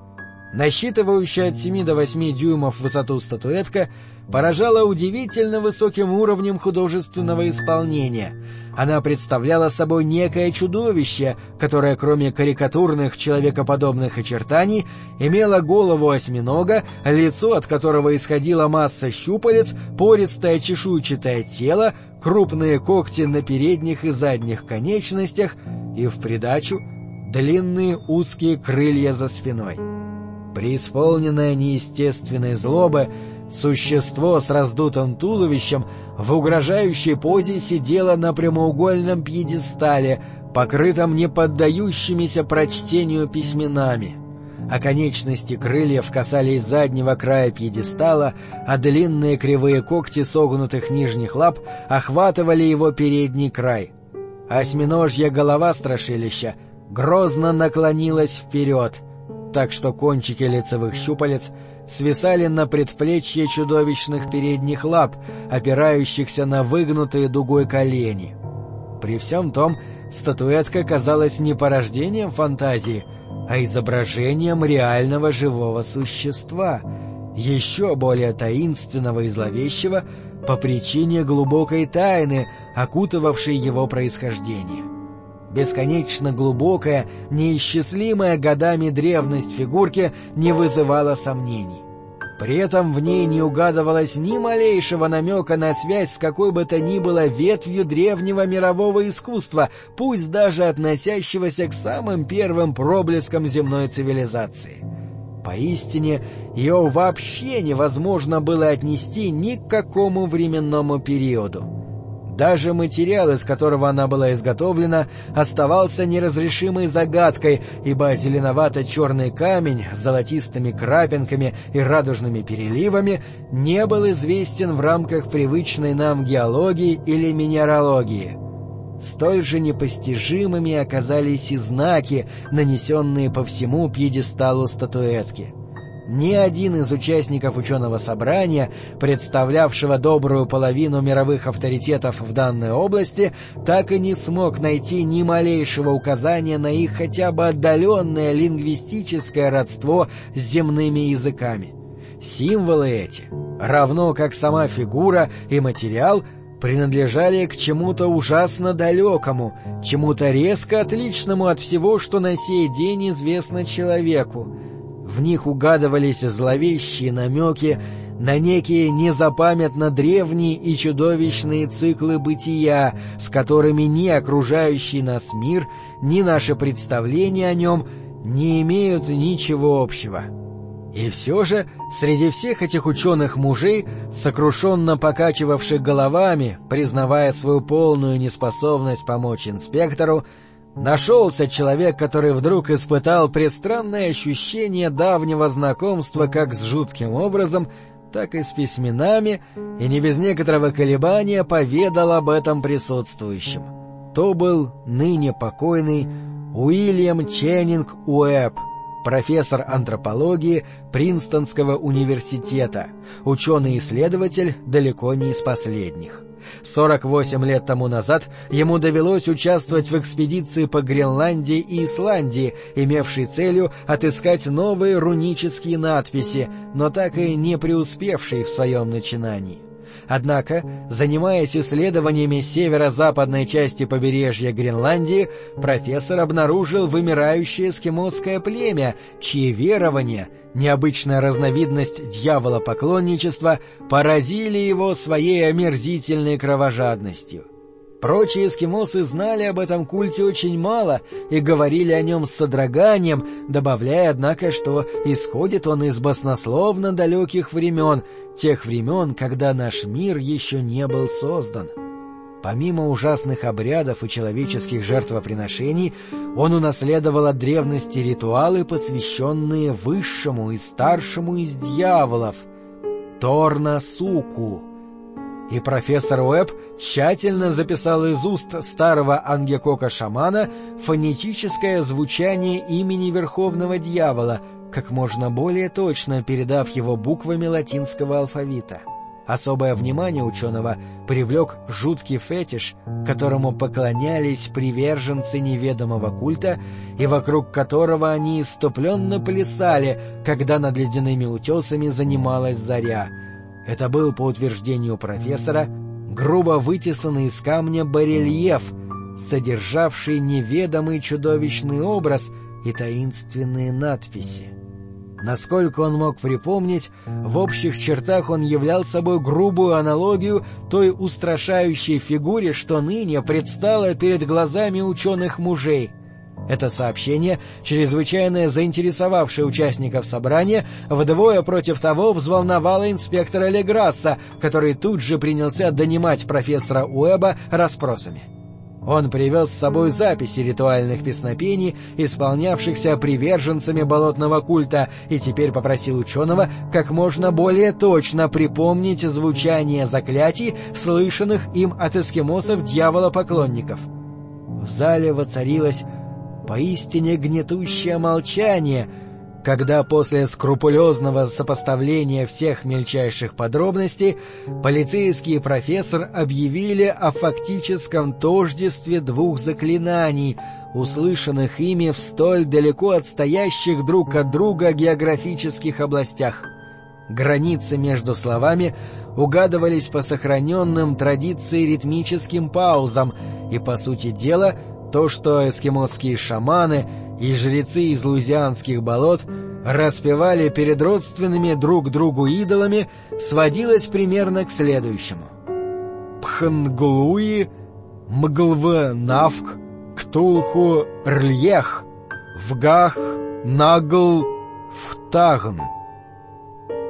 Насчитывающая от 7 до 8 дюймов высоту статуэтка поражала удивительно высоким уровнем художественного исполнения. Она представляла собой некое чудовище, которое, кроме карикатурных человекоподобных очертаний, имело голову осьминога, лицо, от которого исходила масса щупалец, пористое чешуйчатое тело, крупные когти на передних и задних конечностях и, в придачу, длинные узкие крылья за спиной. Преисполненное неестественной злобы, существо с раздутым туловищем в угрожающей позе сидело на прямоугольном пьедестале, покрытом неподдающимися прочтению письменами. А конечности крыльев касались заднего края пьедестала, а длинные кривые когти согнутых нижних лап охватывали его передний край. Осьминожья голова страшилища грозно наклонилась вперед — так что кончики лицевых щупалец свисали на предплечье чудовищных передних лап, опирающихся на выгнутые дугой колени. При всем том, статуэтка казалась не порождением фантазии, а изображением реального живого существа, еще более таинственного и зловещего по причине глубокой тайны, окутывавшей его происхождение. Бесконечно глубокая, неисчислимая годами древность фигурки не вызывала сомнений. При этом в ней не угадывалось ни малейшего намека на связь с какой бы то ни было ветвью древнего мирового искусства, пусть даже относящегося к самым первым проблескам земной цивилизации. Поистине, ее вообще невозможно было отнести ни к какому временному периоду. Даже материал, из которого она была изготовлена, оставался неразрешимой загадкой, ибо зеленовато-черный камень с золотистыми крапинками и радужными переливами не был известен в рамках привычной нам геологии или минералогии. Столь же непостижимыми оказались и знаки, нанесенные по всему пьедесталу статуэтки — ни один из участников ученого собрания, представлявшего добрую половину мировых авторитетов в данной области, так и не смог найти ни малейшего указания на их хотя бы отдаленное лингвистическое родство с земными языками. Символы эти, равно как сама фигура и материал, принадлежали к чему-то ужасно далекому, чему-то резко отличному от всего, что на сей день известно человеку, в них угадывались зловещие намеки на некие незапамятно древние и чудовищные циклы бытия, с которыми ни окружающий нас мир, ни наше представление о нем не имеют ничего общего. И все же, среди всех этих ученых-мужей, сокрушенно покачивавших головами, признавая свою полную неспособность помочь инспектору, Нашелся человек, который вдруг испытал пристранное ощущение давнего знакомства как с жутким образом, так и с письменами, и не без некоторого колебания поведал об этом присутствующим. То был ныне покойный Уильям Ченнинг Уэбб, профессор антропологии Принстонского университета, ученый-исследователь далеко не из последних. 48 лет тому назад ему довелось участвовать в экспедиции по Гренландии и Исландии, имевшей целью отыскать новые рунические надписи, но так и не преуспевшей в своем начинании. Однако, занимаясь исследованиями северо-западной части побережья Гренландии, профессор обнаружил вымирающее эскимосское племя, чьи верования, необычная разновидность дьявола-поклонничества, поразили его своей омерзительной кровожадностью. Прочие эскимосы знали об этом культе очень мало и говорили о нем с содроганием, добавляя, однако, что исходит он из баснословно далеких времен, тех времен, когда наш мир еще не был создан. Помимо ужасных обрядов и человеческих жертвоприношений, он унаследовал от древности ритуалы, посвященные высшему и старшему из дьяволов — Торна-Суку — и профессор Уэбб тщательно записал из уст старого ангекока-шамана фонетическое звучание имени Верховного Дьявола, как можно более точно передав его буквами латинского алфавита. Особое внимание ученого привлек жуткий фетиш, которому поклонялись приверженцы неведомого культа и вокруг которого они иступленно плясали, когда над ледяными утесами занималась заря — это был, по утверждению профессора, грубо вытесанный из камня барельеф, содержавший неведомый чудовищный образ и таинственные надписи. Насколько он мог припомнить, в общих чертах он являл собой грубую аналогию той устрашающей фигуре, что ныне предстала перед глазами ученых мужей — это сообщение, чрезвычайно заинтересовавшее участников собрания, вдвое против того взволновало инспектора Леграсса, который тут же принялся донимать профессора Уэба расспросами. Он привез с собой записи ритуальных песнопений, исполнявшихся приверженцами болотного культа, и теперь попросил ученого как можно более точно припомнить звучание заклятий, слышанных им от эскимосов дьявола-поклонников. В зале воцарилась поистине гнетущее молчание, когда после скрупулезного сопоставления всех мельчайших подробностей полицейский профессор объявили о фактическом тождестве двух заклинаний, услышанных ими в столь далеко отстоящих друг от друга географических областях. Границы между словами угадывались по сохраненным традиции ритмическим паузам, и, по сути дела, то, что эскимосские шаманы и жрецы из луизианских болот распевали перед родственными друг другу идолами, сводилось примерно к следующему. Пханглуи, Мглв Навк, Ктулху Рльех, Вгах Нагл Втагн.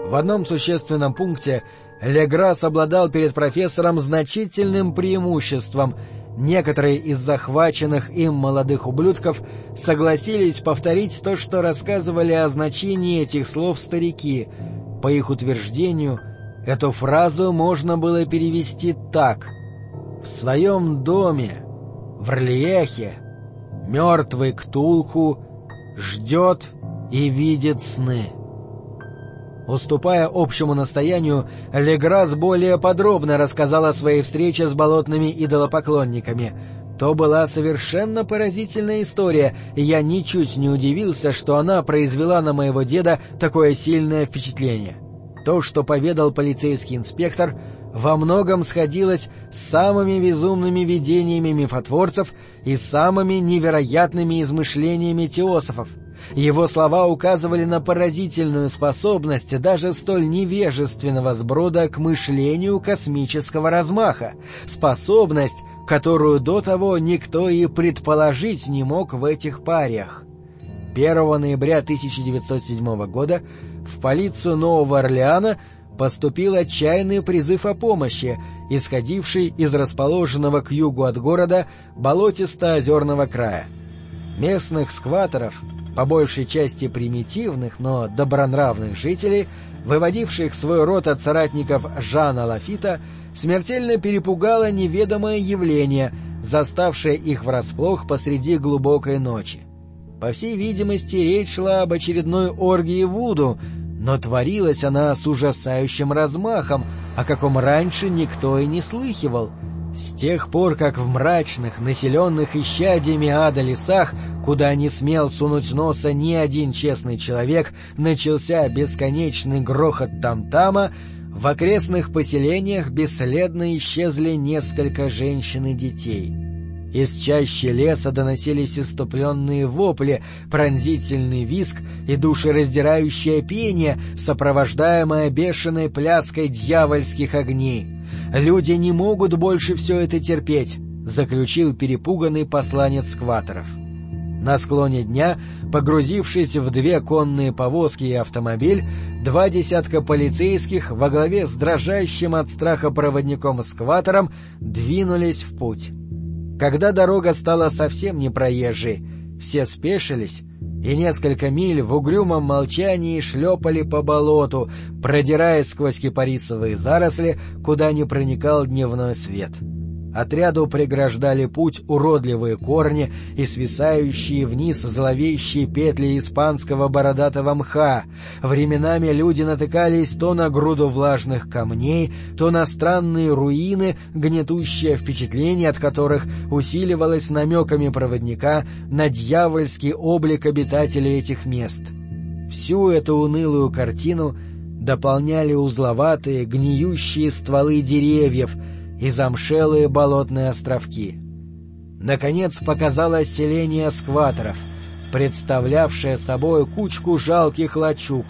В одном существенном пункте Леграс обладал перед профессором значительным преимуществом. Некоторые из захваченных им молодых ублюдков согласились повторить то, что рассказывали о значении этих слов старики. По их утверждению, эту фразу можно было перевести так. «В своем доме, в Рлиехе, мертвый Ктулху ждет и видит сны». Уступая общему настоянию, Леграс более подробно рассказал о своей встрече с болотными идолопоклонниками. То была совершенно поразительная история, и я ничуть не удивился, что она произвела на моего деда такое сильное впечатление. То, что поведал полицейский инспектор, во многом сходилось с самыми безумными видениями мифотворцев и самыми невероятными измышлениями теософов — его слова указывали на поразительную способность даже столь невежественного сброда к мышлению космического размаха, способность, которую до того никто и предположить не мог в этих париях. 1 ноября 1907 года в полицию Нового Орлеана поступил отчаянный призыв о помощи, исходивший из расположенного к югу от города болотисто-озерного края. Местных скваторов по большей части примитивных, но добронравных жителей, выводивших свой род от соратников Жана Лафита, смертельно перепугало неведомое явление, заставшее их врасплох посреди глубокой ночи. По всей видимости, речь шла об очередной оргии Вуду, но творилась она с ужасающим размахом, о каком раньше никто и не слыхивал — с тех пор, как в мрачных, населенных исчадиями ада лесах, куда не смел сунуть носа ни один честный человек, начался бесконечный грохот там-тама, в окрестных поселениях бесследно исчезли несколько женщин и детей. Из чащи леса доносились иступленные вопли, пронзительный виск и душераздирающее пение, сопровождаемое бешеной пляской дьявольских огней. Люди не могут больше все это терпеть, заключил перепуганный посланец скваторов. На склоне дня, погрузившись в две конные повозки и автомобиль, два десятка полицейских во главе с дрожащим от страха проводником-скватором двинулись в путь. Когда дорога стала совсем непроезжей, все спешились и несколько миль в угрюмом молчании шлепали по болоту, продираясь сквозь кипарисовые заросли, куда не проникал дневной свет. — Отряду преграждали путь уродливые корни и свисающие вниз зловещие петли испанского бородатого мха. Временами люди натыкались то на груду влажных камней, то на странные руины, гнетущее впечатление от которых усиливалось намеками проводника на дьявольский облик обитателей этих мест. Всю эту унылую картину дополняли узловатые, гниющие стволы деревьев — и замшелые болотные островки. Наконец показалось селение скваторов, представлявшее собой кучку жалких лачуг,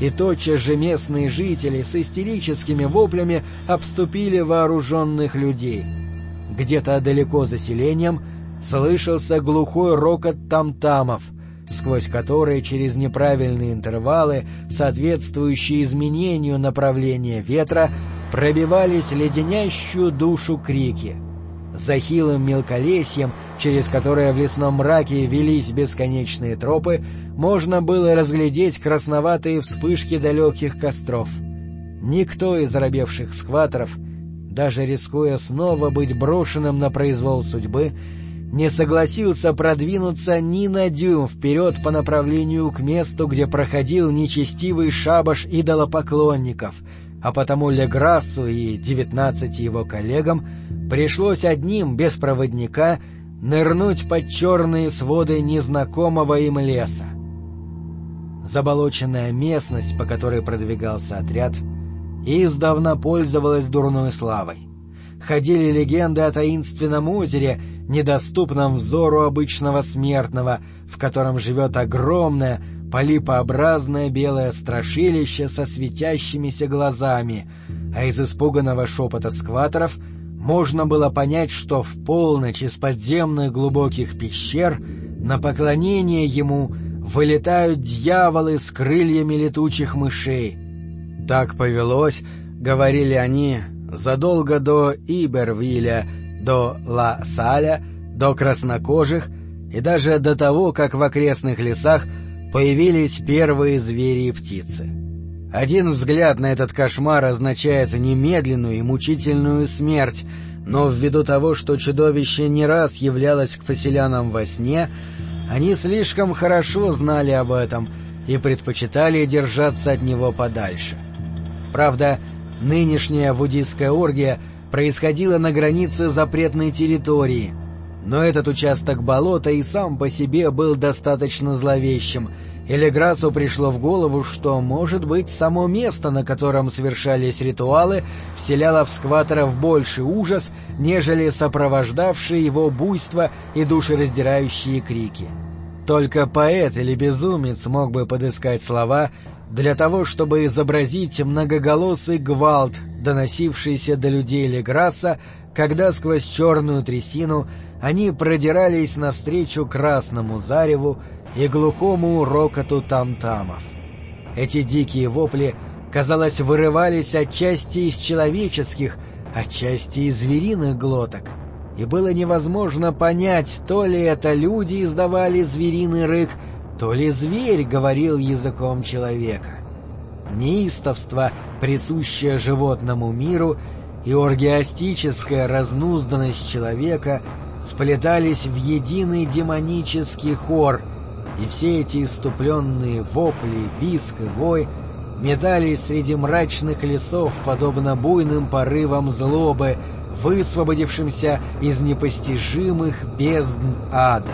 и тотчас же местные жители с истерическими воплями обступили вооруженных людей. Где-то далеко за селением слышался глухой рокот там-тамов, сквозь которые через неправильные интервалы, соответствующие изменению направления ветра, пробивались леденящую душу крики. За хилым мелколесьем, через которое в лесном мраке велись бесконечные тропы, можно было разглядеть красноватые вспышки далеких костров. Никто из оробевших скваторов, даже рискуя снова быть брошенным на произвол судьбы, не согласился продвинуться ни на дюйм вперед по направлению к месту, где проходил нечестивый шабаш идолопоклонников — а потому Леграссу и девятнадцати его коллегам пришлось одним, без проводника, нырнуть под черные своды незнакомого им леса. Заболоченная местность, по которой продвигался отряд, издавна пользовалась дурной славой. Ходили легенды о таинственном озере, недоступном взору обычного смертного, в котором живет огромное, полипообразное белое страшилище со светящимися глазами, а из испуганного шепота скваторов можно было понять, что в полночь из подземных глубоких пещер на поклонение ему вылетают дьяволы с крыльями летучих мышей. Так повелось, говорили они, задолго до Ибервиля, до Ла-Саля, до краснокожих и даже до того, как в окрестных лесах появились первые звери и птицы. Один взгляд на этот кошмар означает немедленную и мучительную смерть, но ввиду того, что чудовище не раз являлось к поселянам во сне, они слишком хорошо знали об этом и предпочитали держаться от него подальше. Правда, нынешняя буддийская оргия происходила на границе запретной территории — но этот участок болота и сам по себе был достаточно зловещим, и Леграсу пришло в голову, что, может быть, само место, на котором совершались ритуалы, вселяло в скваторов больший ужас, нежели сопровождавшие его буйство и душераздирающие крики. Только поэт или безумец мог бы подыскать слова для того, чтобы изобразить многоголосый гвалт, доносившийся до людей Леграса, когда сквозь черную трясину они продирались навстречу красному зареву и глухому рокоту там-тамов. Эти дикие вопли, казалось, вырывались отчасти из человеческих, отчасти из звериных глоток, и было невозможно понять, то ли это люди издавали звериный рык, то ли зверь говорил языком человека. Неистовство, присущее животному миру, и оргиастическая разнузданность человека — сплетались в единый демонический хор, и все эти иступленные вопли, виск и вой метались среди мрачных лесов, подобно буйным порывам злобы, высвободившимся из непостижимых бездн ада.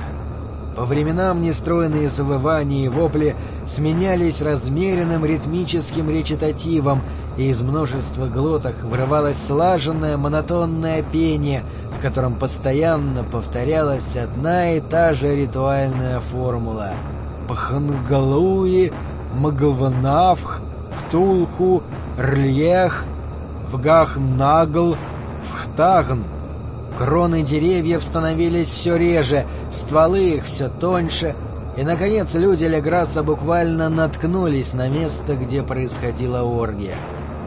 По временам нестроенные завывания и вопли сменялись размеренным ритмическим речитативом, и из множества глоток вырывалось слаженное монотонное пение, в котором постоянно повторялась одна и та же ритуальная формула «Пхангалуи», «Магалванавх», «Ктулху», «Рльех», «Вгахнагл», «Вхтагн». Кроны деревьев становились все реже, стволы их все тоньше, и, наконец, люди Леграсса буквально наткнулись на место, где происходила оргия.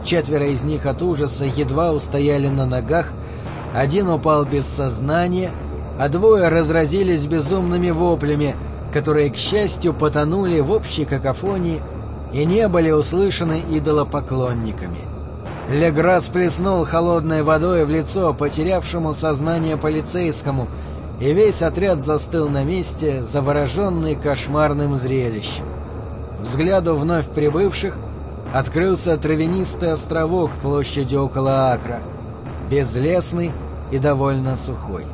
Четверо из них от ужаса едва устояли на ногах, один упал без сознания, а двое разразились безумными воплями, которые, к счастью, потонули в общей какофонии и не были услышаны идолопоклонниками. Леграс плеснул холодной водой в лицо потерявшему сознание полицейскому, и весь отряд застыл на месте, завороженный кошмарным зрелищем. Взгляду вновь прибывших — открылся травянистый островок площадью около Акра, безлесный и довольно сухой.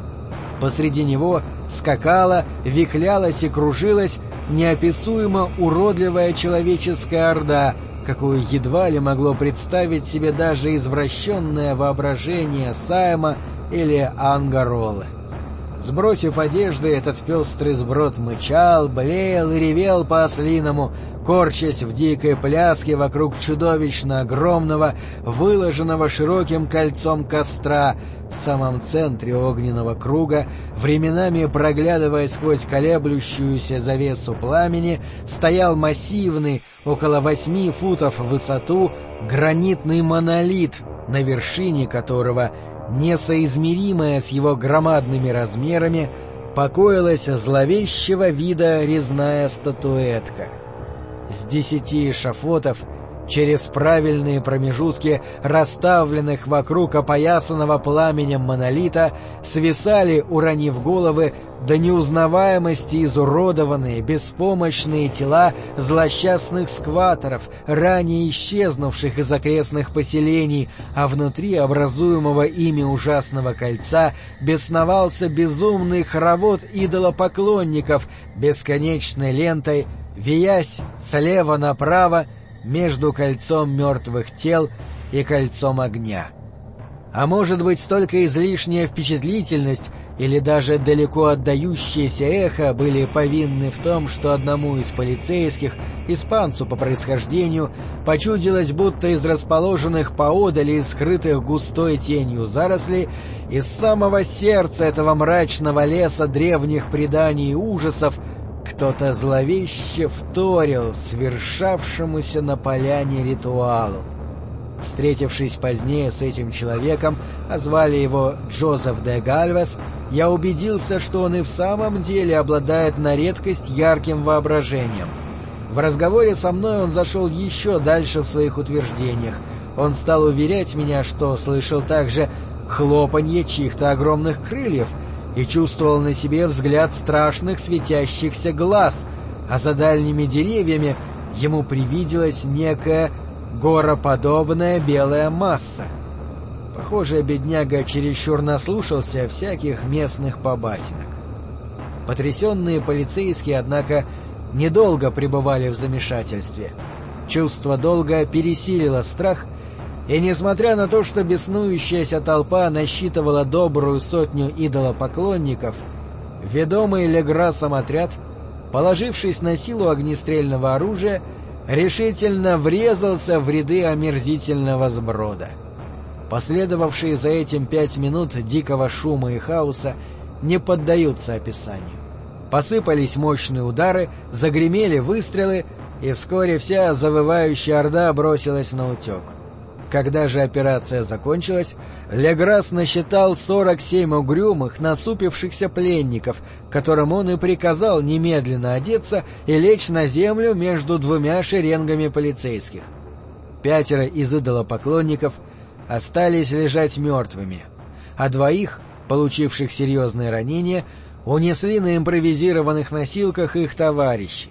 Посреди него скакала, вихлялась и кружилась неописуемо уродливая человеческая орда, какую едва ли могло представить себе даже извращенное воображение Сайма или Ангаролы. Сбросив одежды, этот пестрый сброд мычал, блеял и ревел по-ослиному, корчась в дикой пляске вокруг чудовищно огромного, выложенного широким кольцом костра, в самом центре огненного круга, временами проглядывая сквозь колеблющуюся завесу пламени, стоял массивный, около восьми футов в высоту, гранитный монолит, на вершине которого, несоизмеримая с его громадными размерами, покоилась зловещего вида резная статуэтка — с десяти эшафотов через правильные промежутки расставленных вокруг опоясанного пламенем монолита свисали, уронив головы, до неузнаваемости изуродованные, беспомощные тела злосчастных скваторов, ранее исчезнувших из окрестных поселений, а внутри образуемого ими ужасного кольца бесновался безумный хоровод идолопоклонников, бесконечной лентой, виясь слева направо, между кольцом мертвых тел и кольцом огня. А может быть, только излишняя впечатлительность или даже далеко отдающееся эхо были повинны в том, что одному из полицейских, испанцу по происхождению, почудилось, будто из расположенных поодали и скрытых густой тенью зарослей, из самого сердца этого мрачного леса древних преданий и ужасов, кто-то зловеще вторил свершавшемуся на поляне ритуалу. Встретившись позднее с этим человеком, а звали его Джозеф де Гальвес, я убедился, что он и в самом деле обладает на редкость ярким воображением. В разговоре со мной он зашел еще дальше в своих утверждениях. Он стал уверять меня, что слышал также хлопанье чьих-то огромных крыльев — и чувствовал на себе взгляд страшных светящихся глаз, а за дальними деревьями ему привиделась некая гороподобная белая масса. Похоже, бедняга чересчур наслушался всяких местных побасенок. Потрясенные полицейские, однако, недолго пребывали в замешательстве. Чувство долга пересилило страх — и несмотря на то, что беснующаяся толпа насчитывала добрую сотню идолопоклонников, ведомый Леграсом отряд, положившись на силу огнестрельного оружия, решительно врезался в ряды омерзительного сброда. Последовавшие за этим пять минут дикого шума и хаоса не поддаются описанию. Посыпались мощные удары, загремели выстрелы, и вскоре вся завывающая орда бросилась на утек. Когда же операция закончилась, Леграс насчитал 47 угрюмых, насупившихся пленников, которым он и приказал немедленно одеться и лечь на землю между двумя шеренгами полицейских. Пятеро из идолопоклонников остались лежать мертвыми, а двоих, получивших серьезные ранения, унесли на импровизированных носилках их товарищи.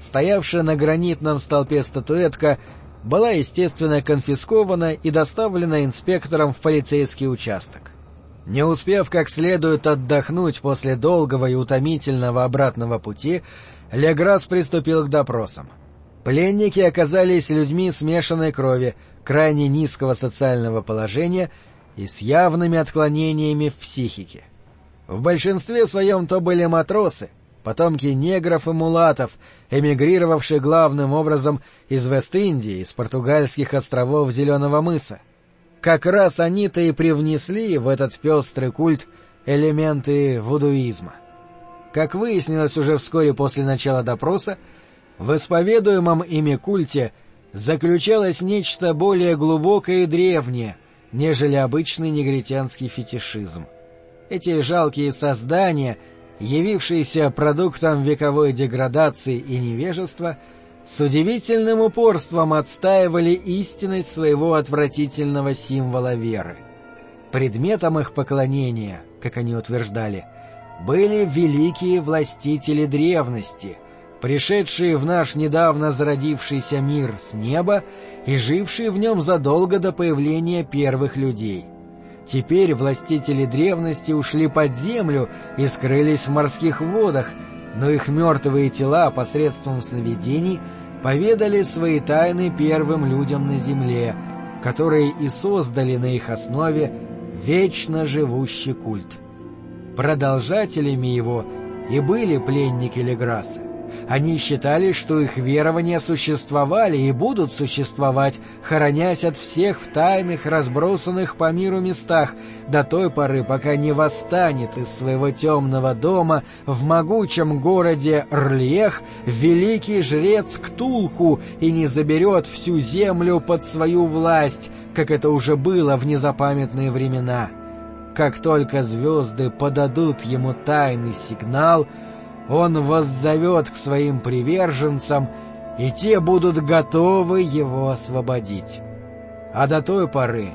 Стоявшая на гранитном столпе статуэтка была, естественно, конфискована и доставлена инспектором в полицейский участок. Не успев как следует отдохнуть после долгого и утомительного обратного пути, Леграс приступил к допросам. Пленники оказались людьми смешанной крови, крайне низкого социального положения и с явными отклонениями в психике. В большинстве своем то были матросы, потомки негров и мулатов, эмигрировавших главным образом из Вест-Индии, из португальских островов Зеленого мыса. Как раз они-то и привнесли в этот пестрый культ элементы вудуизма. Как выяснилось уже вскоре после начала допроса, в исповедуемом ими культе заключалось нечто более глубокое и древнее, нежели обычный негритянский фетишизм. Эти жалкие создания — явившиеся продуктом вековой деградации и невежества, с удивительным упорством отстаивали истинность своего отвратительного символа веры. Предметом их поклонения, как они утверждали, были великие властители древности, пришедшие в наш недавно зародившийся мир с неба и жившие в нем задолго до появления первых людей — Теперь властители древности ушли под землю и скрылись в морских водах, но их мертвые тела посредством сновидений поведали свои тайны первым людям на земле, которые и создали на их основе вечно живущий культ. Продолжателями его и были пленники Леграса. Они считали, что их верования существовали и будут существовать, хоронясь от всех в тайных, разбросанных по миру местах, до той поры, пока не восстанет из своего темного дома в могучем городе Рлех великий жрец Ктулху и не заберет всю землю под свою власть, как это уже было в незапамятные времена. Как только звезды подадут ему тайный сигнал — он воззовет к своим приверженцам и те будут готовы его освободить. А до той поры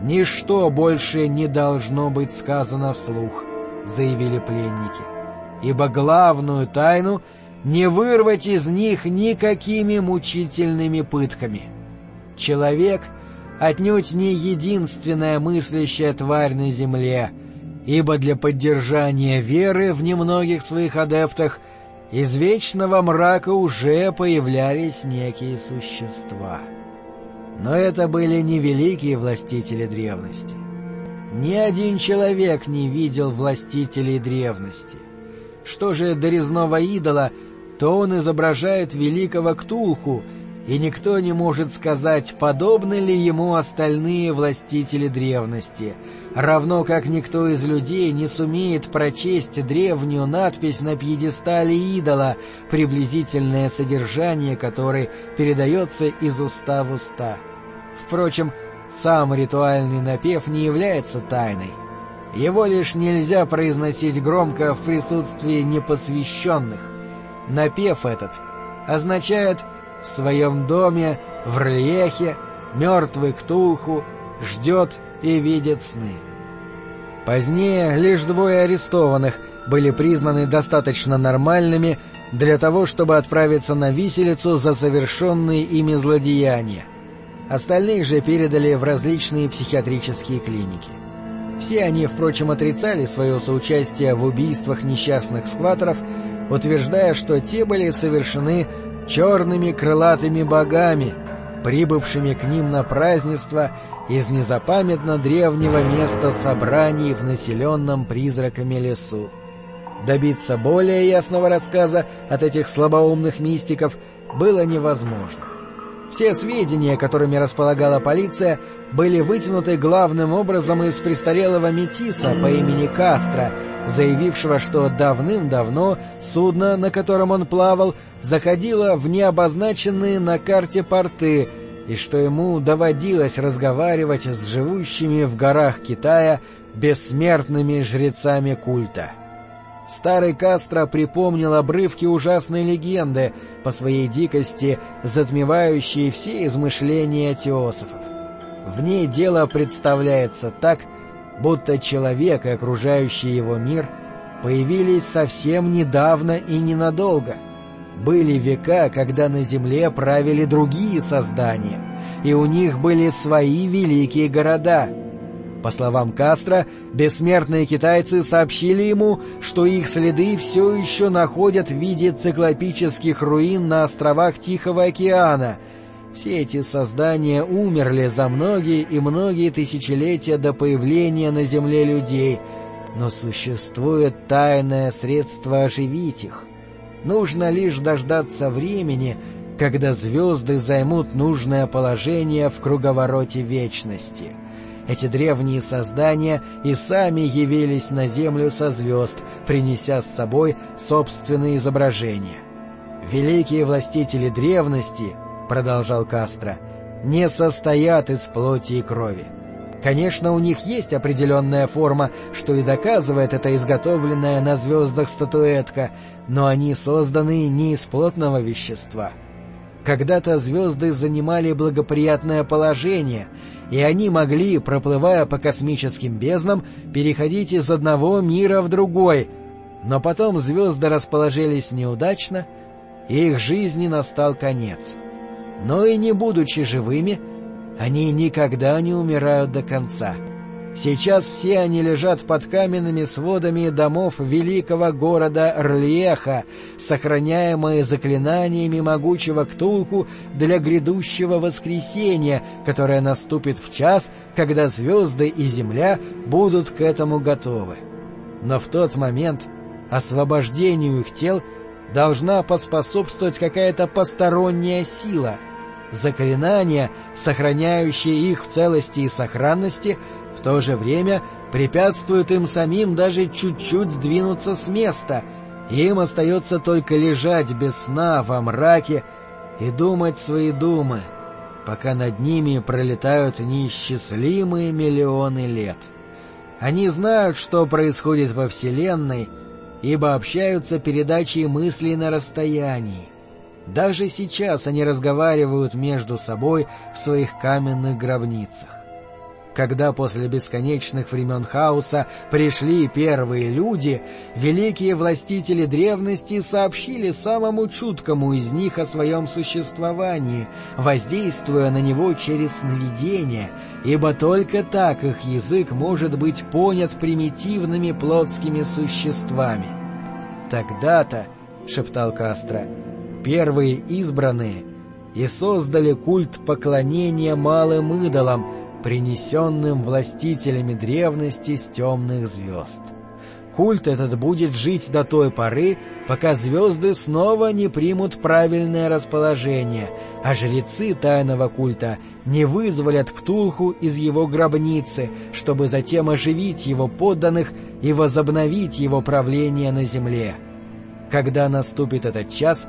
ничто больше не должно быть сказано вслух, заявили пленники, ибо главную тайну не вырвать из них никакими мучительными пытками. Человек отнюдь не единственная мыслящая тварь на земле, ибо для поддержания веры в немногих своих адептах из вечного мрака уже появлялись некие существа. Но это были не великие властители древности. Ни один человек не видел властителей древности. Что же до резного идола, то он изображает великого Ктулху, и никто не может сказать, подобны ли ему остальные властители древности, равно как никто из людей не сумеет прочесть древнюю надпись на пьедестале идола, приблизительное содержание которой передается из уста в уста. Впрочем, сам ритуальный напев не является тайной. Его лишь нельзя произносить громко в присутствии непосвященных. Напев этот означает «в своем доме, в рельефе, мертвый Ктулху ждет и видит сны». Позднее лишь двое арестованных были признаны достаточно нормальными для того, чтобы отправиться на виселицу за совершенные ими злодеяния. Остальных же передали в различные психиатрические клиники. Все они, впрочем, отрицали свое соучастие в убийствах несчастных скваторов, утверждая, что те были совершены черными крылатыми богами, прибывшими к ним на празднество из незапамятно древнего места собраний в населенном призраками лесу. Добиться более ясного рассказа от этих слабоумных мистиков было невозможно. Все сведения, которыми располагала полиция, были вытянуты главным образом из престарелого метиса по имени Кастро, заявившего, что давным-давно судно, на котором он плавал, заходило в необозначенные на карте порты, и что ему доводилось разговаривать с живущими в горах Китая бессмертными жрецами культа. Старый Кастро припомнил обрывки ужасной легенды, по своей дикости затмевающие все измышления теософов. В ней дело представляется так, будто человек и окружающий его мир появились совсем недавно и ненадолго — были века, когда на земле правили другие создания, и у них были свои великие города. По словам Кастро, бессмертные китайцы сообщили ему, что их следы все еще находят в виде циклопических руин на островах Тихого океана. Все эти создания умерли за многие и многие тысячелетия до появления на Земле людей, но существует тайное средство оживить их. Нужно лишь дождаться времени, когда звезды займут нужное положение в круговороте вечности. Эти древние создания и сами явились на Землю со звезд, принеся с собой собственные изображения. «Великие властители древности», — продолжал Кастро, — «не состоят из плоти и крови. Конечно, у них есть определенная форма, что и доказывает эта изготовленная на звездах статуэтка, но они созданы не из плотного вещества. Когда-то звезды занимали благоприятное положение, и они могли, проплывая по космическим безднам, переходить из одного мира в другой, но потом звезды расположились неудачно, и их жизни настал конец. Но и не будучи живыми, они никогда не умирают до конца. Сейчас все они лежат под каменными сводами домов великого города Рлеха, сохраняемые заклинаниями могучего Ктулку для грядущего воскресения, которое наступит в час, когда звезды и земля будут к этому готовы. Но в тот момент освобождению их тел должна поспособствовать какая-то посторонняя сила — Заклинания, сохраняющие их в целости и сохранности, в то же время препятствуют им самим даже чуть-чуть сдвинуться с места, им остается только лежать без сна во мраке и думать свои думы, пока над ними пролетают неисчислимые миллионы лет. Они знают, что происходит во Вселенной, ибо общаются передачей мыслей на расстоянии. Даже сейчас они разговаривают между собой в своих каменных гробницах. Когда после бесконечных времен хаоса пришли первые люди, великие властители древности сообщили самому чуткому из них о своем существовании, воздействуя на него через сновидения, ибо только так их язык может быть понят примитивными плотскими существами. «Тогда-то», — шептал Кастро, — «первые избранные и создали культ поклонения малым идолам, принесенным властителями древности с темных звезд. Культ этот будет жить до той поры, пока звезды снова не примут правильное расположение, а жрецы тайного культа не вызволят Ктулху из его гробницы, чтобы затем оживить его подданных и возобновить его правление на земле. Когда наступит этот час,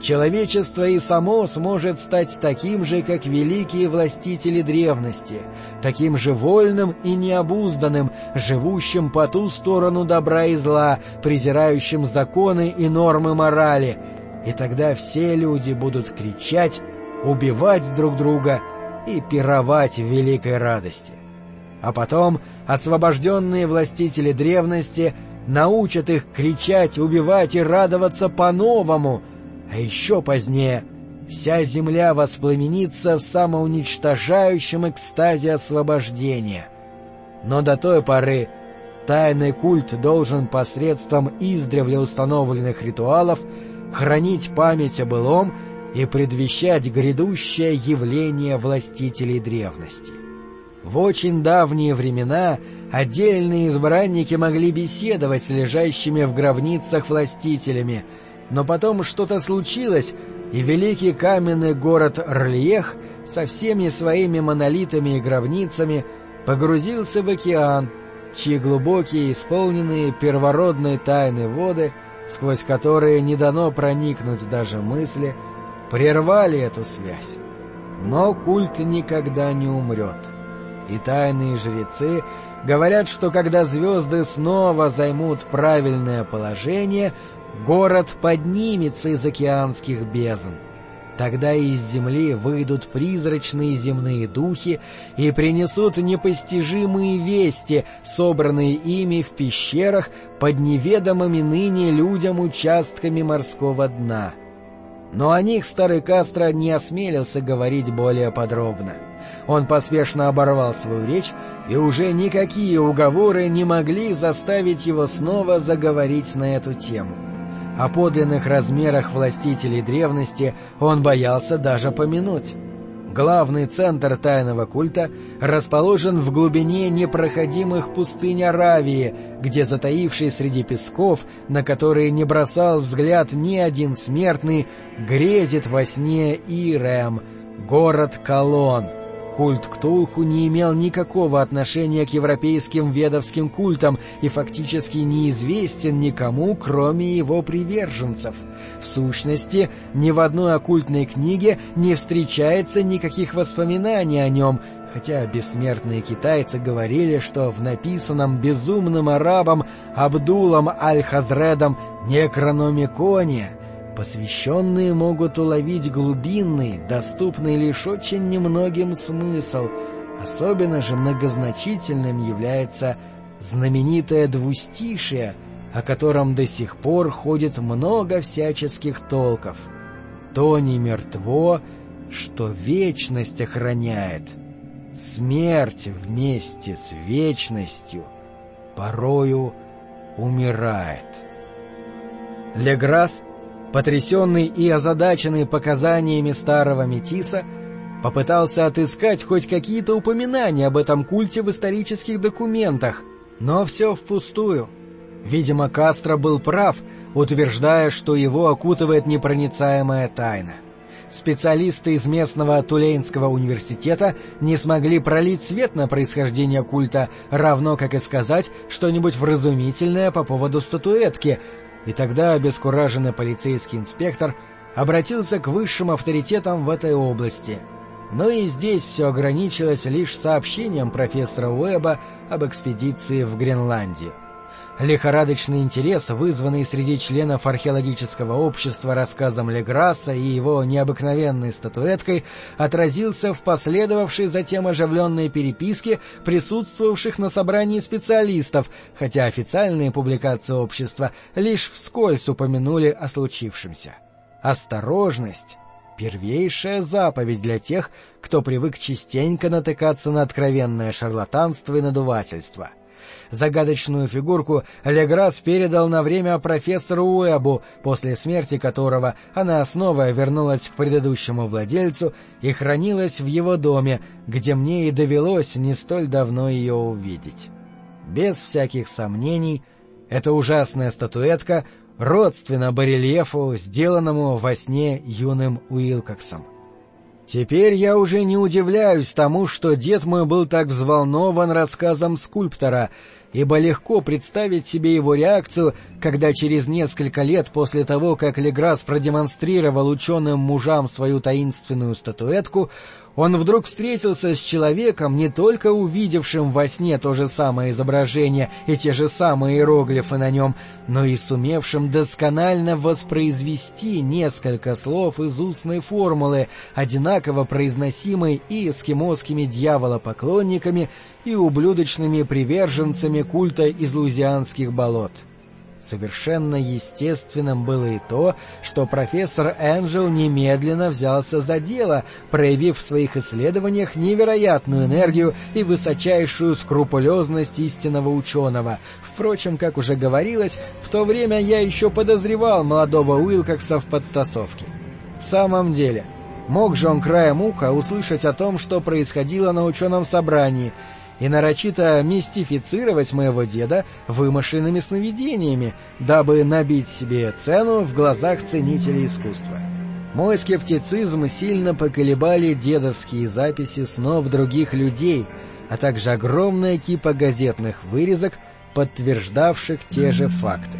Человечество и само сможет стать таким же, как великие властители древности, таким же вольным и необузданным, живущим по ту сторону добра и зла, презирающим законы и нормы морали. И тогда все люди будут кричать, убивать друг друга и пировать в великой радости. А потом освобожденные властители древности научат их кричать, убивать и радоваться по-новому — а еще позднее вся земля воспламенится в самоуничтожающем экстазе освобождения. Но до той поры тайный культ должен посредством издревле установленных ритуалов хранить память о былом и предвещать грядущее явление властителей древности. В очень давние времена отдельные избранники могли беседовать с лежащими в гробницах властителями — но потом что-то случилось, и великий каменный город Рлиех со всеми своими монолитами и гробницами погрузился в океан, чьи глубокие, исполненные первородной тайны воды, сквозь которые не дано проникнуть даже мысли, прервали эту связь. Но культ никогда не умрет. И тайные жрецы говорят, что когда звезды снова займут правильное положение — Город поднимется из океанских бездн. Тогда из земли выйдут призрачные земные духи и принесут непостижимые вести, собранные ими в пещерах под неведомыми ныне людям участками морского дна. Но о них старый Кастро не осмелился говорить более подробно. Он поспешно оборвал свою речь, и уже никакие уговоры не могли заставить его снова заговорить на эту тему. О подлинных размерах властителей древности он боялся даже помянуть. Главный центр тайного культа расположен в глубине непроходимых пустынь Аравии, где затаивший среди песков, на которые не бросал взгляд ни один смертный, грезит во сне Ирем, город Колон — Культ Ктулху не имел никакого отношения к европейским ведовским культам и фактически неизвестен никому, кроме его приверженцев. В сущности, ни в одной оккультной книге не встречается никаких воспоминаний о нем, хотя бессмертные китайцы говорили, что в написанном безумным арабом Абдулом Аль-Хазредом Некрономиконе Посвященные могут уловить глубинный, доступный лишь очень немногим смысл. Особенно же многозначительным является знаменитое двустишие, о котором до сих пор ходит много всяческих толков. То не мертво, что вечность охраняет. Смерть вместе с вечностью порою умирает. Леграс потрясенный и озадаченный показаниями старого Метиса, попытался отыскать хоть какие-то упоминания об этом культе в исторических документах, но все впустую. Видимо, Кастро был прав, утверждая, что его окутывает непроницаемая тайна. Специалисты из местного Тулейнского университета не смогли пролить свет на происхождение культа, равно как и сказать что-нибудь вразумительное по поводу статуэтки, и тогда обескураженный полицейский инспектор обратился к высшим авторитетам в этой области. Но и здесь все ограничилось лишь сообщением профессора Уэба об экспедиции в Гренландию. Лихорадочный интерес, вызванный среди членов археологического общества рассказом Леграсса и его необыкновенной статуэткой, отразился в последовавшей затем оживленной переписке присутствовавших на собрании специалистов, хотя официальные публикации общества лишь вскользь упомянули о случившемся. Осторожность — первейшая заповедь для тех, кто привык частенько натыкаться на откровенное шарлатанство и надувательство — Загадочную фигурку Леграс передал на время профессору Уэбу, после смерти которого она снова вернулась к предыдущему владельцу и хранилась в его доме, где мне и довелось не столь давно ее увидеть. Без всяких сомнений, эта ужасная статуэтка родственна барельефу, сделанному во сне юным Уилкоксом. Теперь я уже не удивляюсь тому, что дед мой был так взволнован рассказом скульптора, ибо легко представить себе его реакцию, когда через несколько лет после того, как Леграс продемонстрировал ученым мужам свою таинственную статуэтку, он вдруг встретился с человеком, не только увидевшим во сне то же самое изображение и те же самые иероглифы на нем, но и сумевшим досконально воспроизвести несколько слов из устной формулы, одинаково произносимой и эскимосскими дьяволопоклонниками, и ублюдочными приверженцами культа из лузианских болот. Совершенно естественным было и то, что профессор Энджел немедленно взялся за дело, проявив в своих исследованиях невероятную энергию и высочайшую скрупулезность истинного ученого. Впрочем, как уже говорилось, в то время я еще подозревал молодого Уилкокса в подтасовке. В самом деле, мог же он краем уха услышать о том, что происходило на ученом собрании, и нарочито мистифицировать моего деда вымышленными сновидениями, дабы набить себе цену в глазах ценителей искусства. Мой скептицизм сильно поколебали дедовские записи снов других людей, а также огромная кипа газетных вырезок, подтверждавших те же факты.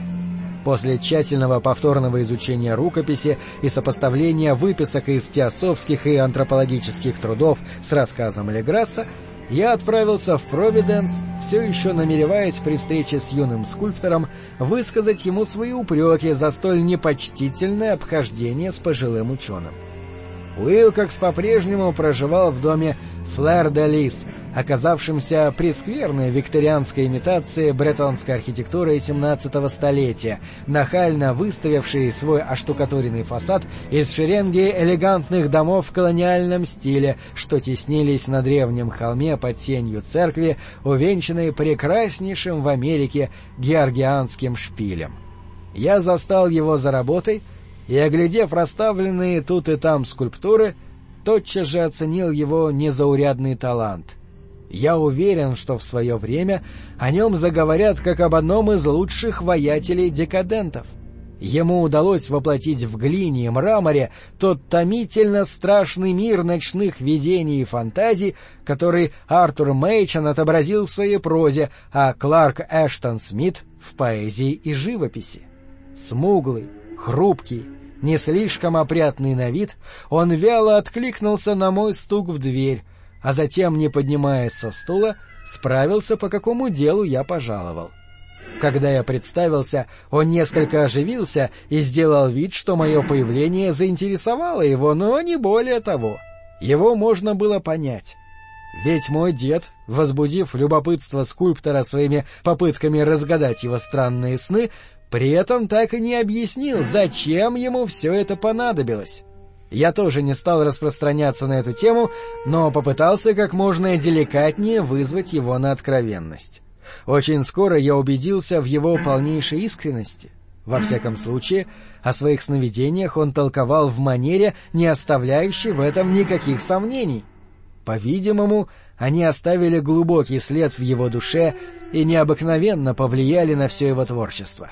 После тщательного повторного изучения рукописи и сопоставления выписок из теософских и антропологических трудов с рассказом Леграсса, я отправился в Провиденс, все еще намереваясь при встрече с юным скульптором высказать ему свои упреки за столь непочтительное обхождение с пожилым ученым. Уилкокс по-прежнему проживал в доме Флэр де Лис, оказавшемся прескверной викторианской имитацией бретонской архитектуры XVII столетия, нахально выставившей свой оштукатуренный фасад из шеренги элегантных домов в колониальном стиле, что теснились на древнем холме под тенью церкви, увенчанной прекраснейшим в Америке георгианским шпилем. Я застал его за работой — и, оглядев расставленные тут и там скульптуры, тотчас же оценил его незаурядный талант. Я уверен, что в свое время о нем заговорят как об одном из лучших воятелей-декадентов. Ему удалось воплотить в глине и мраморе тот томительно страшный мир ночных видений и фантазий, который Артур Мейчан отобразил в своей прозе, а Кларк Эштон Смит — в поэзии и живописи. Смуглый, хрупкий, не слишком опрятный на вид, он вяло откликнулся на мой стук в дверь, а затем, не поднимаясь со стула, справился, по какому делу я пожаловал. Когда я представился, он несколько оживился и сделал вид, что мое появление заинтересовало его, но не более того. Его можно было понять. Ведь мой дед, возбудив любопытство скульптора своими попытками разгадать его странные сны, при этом так и не объяснил, зачем ему все это понадобилось. Я тоже не стал распространяться на эту тему, но попытался как можно деликатнее вызвать его на откровенность. Очень скоро я убедился в его полнейшей искренности. Во всяком случае, о своих сновидениях он толковал в манере, не оставляющей в этом никаких сомнений. По-видимому, они оставили глубокий след в его душе и необыкновенно повлияли на все его творчество.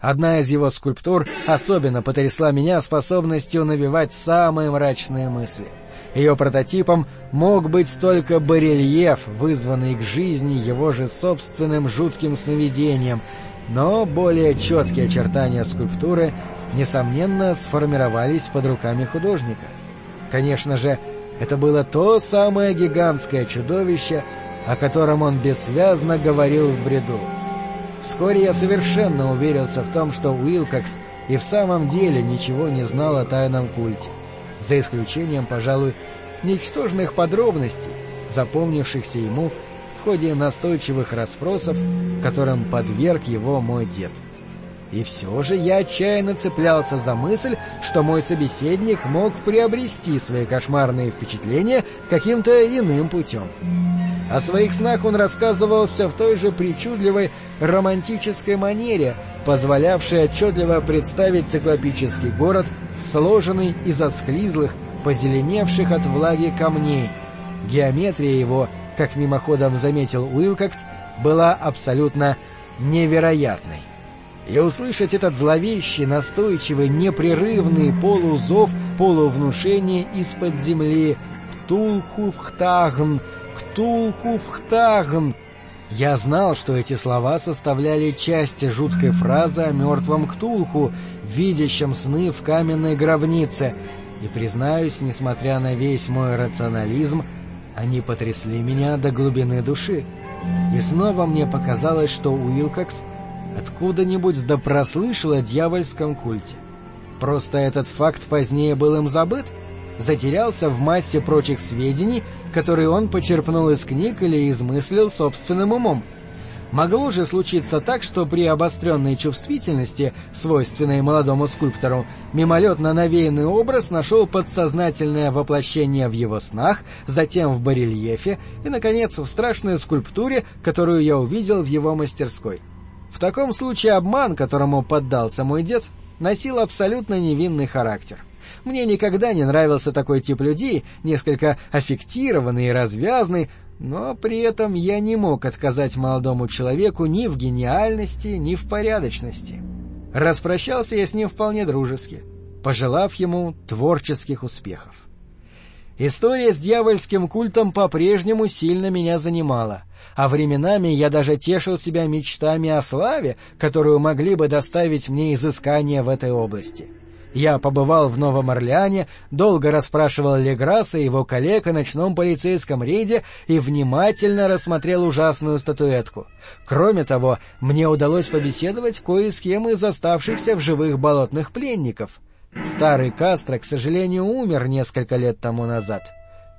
Одна из его скульптур особенно потрясла меня способностью навевать самые мрачные мысли. Ее прототипом мог быть только барельеф, вызванный к жизни его же собственным жутким сновидением, но более четкие очертания скульптуры, несомненно, сформировались под руками художника. Конечно же, это было то самое гигантское чудовище, о котором он бессвязно говорил в бреду. Вскоре я совершенно уверился в том, что Уилкокс и в самом деле ничего не знал о тайном культе, за исключением, пожалуй, ничтожных подробностей, запомнившихся ему в ходе настойчивых расспросов, которым подверг его мой дед. И все же я отчаянно цеплялся за мысль, что мой собеседник мог приобрести свои кошмарные впечатления каким-то иным путем. О своих снах он рассказывал все в той же причудливой романтической манере, позволявшей отчетливо представить циклопический город, сложенный из осклизлых, позеленевших от влаги камней. Геометрия его, как мимоходом заметил Уилкокс, была абсолютно невероятной. И услышать этот зловещий, настойчивый, непрерывный полузов, полувнушение из-под земли «Ктулхуфхтагн! Ктулхуфхтагн!» Я знал, что эти слова составляли часть жуткой фразы о мертвом Ктулху, видящем сны в каменной гробнице, и, признаюсь, несмотря на весь мой рационализм, они потрясли меня до глубины души. И снова мне показалось, что Уилкокс откуда-нибудь да прослышал о дьявольском культе. Просто этот факт позднее был им забыт, затерялся в массе прочих сведений, которые он почерпнул из книг или измыслил собственным умом. Могло же случиться так, что при обостренной чувствительности, свойственной молодому скульптору, мимолетно навеянный образ нашел подсознательное воплощение в его снах, затем в барельефе и, наконец, в страшной скульптуре, которую я увидел в его мастерской. В таком случае обман, которому поддался мой дед, носил абсолютно невинный характер. Мне никогда не нравился такой тип людей, несколько аффектированный и развязный, но при этом я не мог отказать молодому человеку ни в гениальности, ни в порядочности. Распрощался я с ним вполне дружески, пожелав ему творческих успехов. История с дьявольским культом по-прежнему сильно меня занимала, а временами я даже тешил себя мечтами о славе, которую могли бы доставить мне изыскания в этой области. Я побывал в Новом Орлеане, долго расспрашивал Леграса и его коллег о ночном полицейском рейде и внимательно рассмотрел ужасную статуэтку. Кроме того, мне удалось побеседовать кое с кем из оставшихся в живых болотных пленников. Старый Кастро, к сожалению, умер несколько лет тому назад.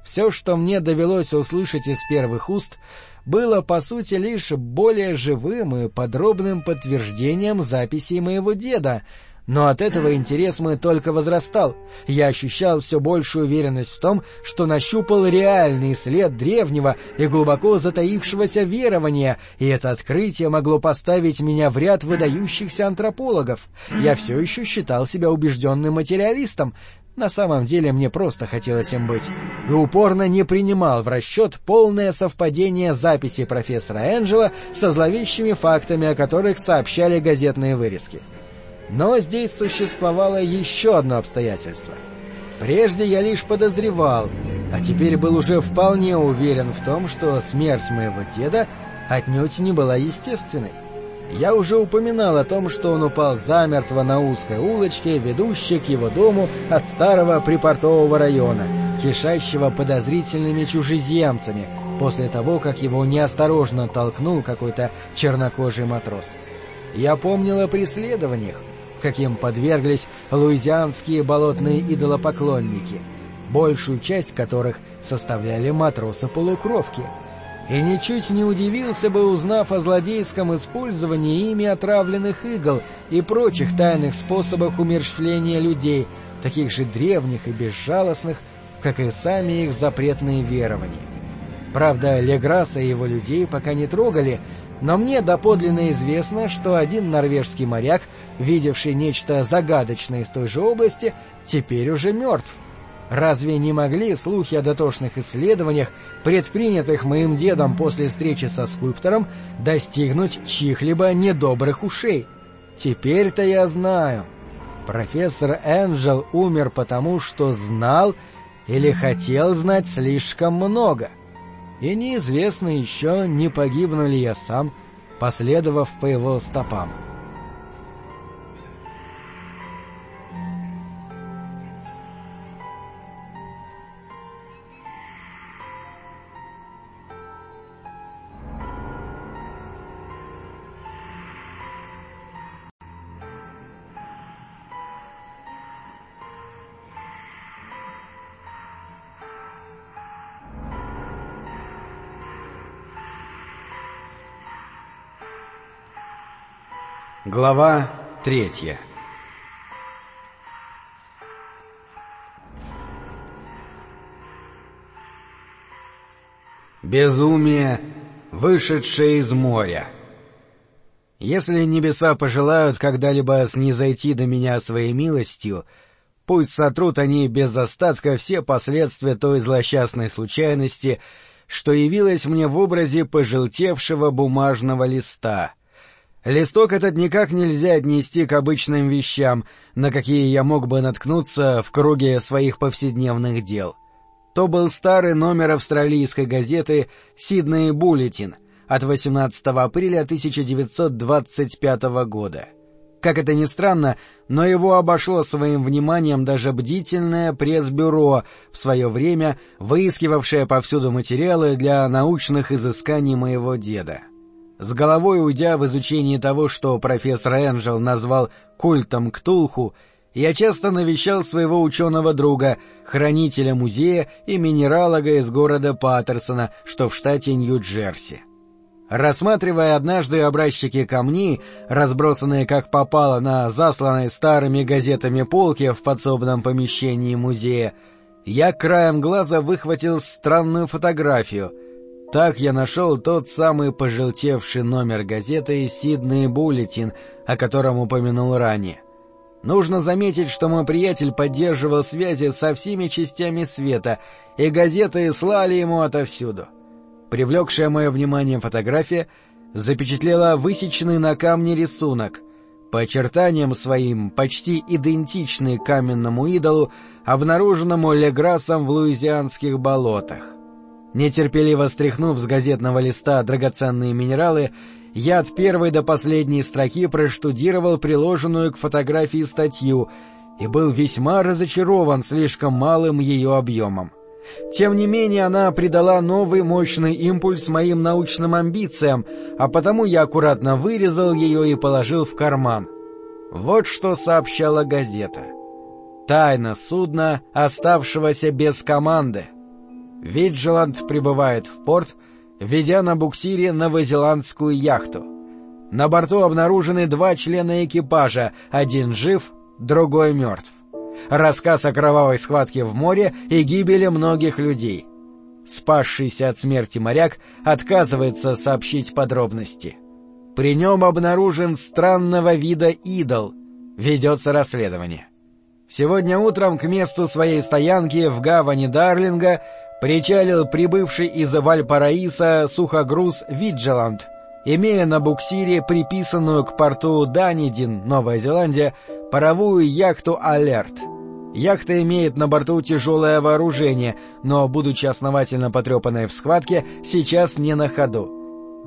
Все, что мне довелось услышать из первых уст, было, по сути, лишь более живым и подробным подтверждением записей моего деда, но от этого интерес мой только возрастал. Я ощущал все большую уверенность в том, что нащупал реальный след древнего и глубоко затаившегося верования, и это открытие могло поставить меня в ряд выдающихся антропологов. Я все еще считал себя убежденным материалистом, на самом деле мне просто хотелось им быть. И упорно не принимал в расчет полное совпадение записей профессора Энджела со зловещими фактами, о которых сообщали газетные вырезки. Но здесь существовало еще одно обстоятельство. Прежде я лишь подозревал, а теперь был уже вполне уверен в том, что смерть моего деда отнюдь не была естественной. Я уже упоминал о том, что он упал замертво на узкой улочке, ведущей к его дому от старого припортового района, кишащего подозрительными чужеземцами, после того, как его неосторожно толкнул какой-то чернокожий матрос. Я помнил о преследованиях, каким подверглись луизианские болотные идолопоклонники, большую часть которых составляли матросы-полукровки. И ничуть не удивился бы, узнав о злодейском использовании ими отравленных игл и прочих тайных способах умерщвления людей, таких же древних и безжалостных, как и сами их запретные верования. Правда, Леграса и его людей пока не трогали, но мне доподлинно известно, что один норвежский моряк, видевший нечто загадочное из той же области, теперь уже мертв. Разве не могли слухи о дотошных исследованиях, предпринятых моим дедом после встречи со скульптором, достигнуть чьих-либо недобрых ушей? Теперь-то я знаю. Профессор Энджел умер потому, что знал или хотел знать слишком много и неизвестно еще, не погибну ли я сам, последовав по его стопам. Глава третья Безумие, вышедшее из моря. Если небеса пожелают когда-либо снизойти до меня своей милостью, пусть сотрут они без остатка все последствия той злосчастной случайности, что явилось мне в образе пожелтевшего бумажного листа. Листок этот никак нельзя отнести к обычным вещам, на какие я мог бы наткнуться в круге своих повседневных дел. — то был старый номер австралийской газеты «Сидней Буллетин» от 18 апреля 1925 года. Как это ни странно, но его обошло своим вниманием даже бдительное пресс-бюро, в свое время выискивавшее повсюду материалы для научных изысканий моего деда. С головой уйдя в изучение того, что профессор Энджел назвал «культом Ктулху», я часто навещал своего ученого друга, хранителя музея и минералога из города Паттерсона, что в штате Нью-Джерси. Рассматривая однажды образчики камней, разбросанные как попало на засланной старыми газетами полке в подсобном помещении музея, я краем глаза выхватил странную фотографию. Так я нашел тот самый пожелтевший номер газеты «Сиднey Буллетин», о котором упомянул ранее. Нужно заметить, что мой приятель поддерживал связи со всеми частями света, и газеты слали ему отовсюду. Привлекшая мое внимание фотография запечатлела высеченный на камне рисунок, по очертаниям своим почти идентичный каменному идолу, обнаруженному Леграсом в луизианских болотах. Нетерпеливо стряхнув с газетного листа драгоценные минералы, я от первой до последней строки проштудировал приложенную к фотографии статью и был весьма разочарован слишком малым ее объемом. Тем не менее, она придала новый мощный импульс моим научным амбициям, а потому я аккуратно вырезал ее и положил в карман. Вот что сообщала газета. Тайна судна, оставшегося без команды. Виджеланд прибывает в порт — ведя на буксире новозеландскую яхту. На борту обнаружены два члена экипажа, один жив, другой мертв. Рассказ о кровавой схватке в море и гибели многих людей. Спасшийся от смерти моряк отказывается сообщить подробности. При нем обнаружен странного вида идол. Ведется расследование. Сегодня утром к месту своей стоянки в гавани Дарлинга причалил прибывший из Вальпараиса сухогруз «Виджеланд», имея на буксире приписанную к порту Данидин, Новая Зеландия, паровую яхту «Алерт». Яхта имеет на борту тяжелое вооружение, но, будучи основательно потрепанной в схватке, сейчас не на ходу.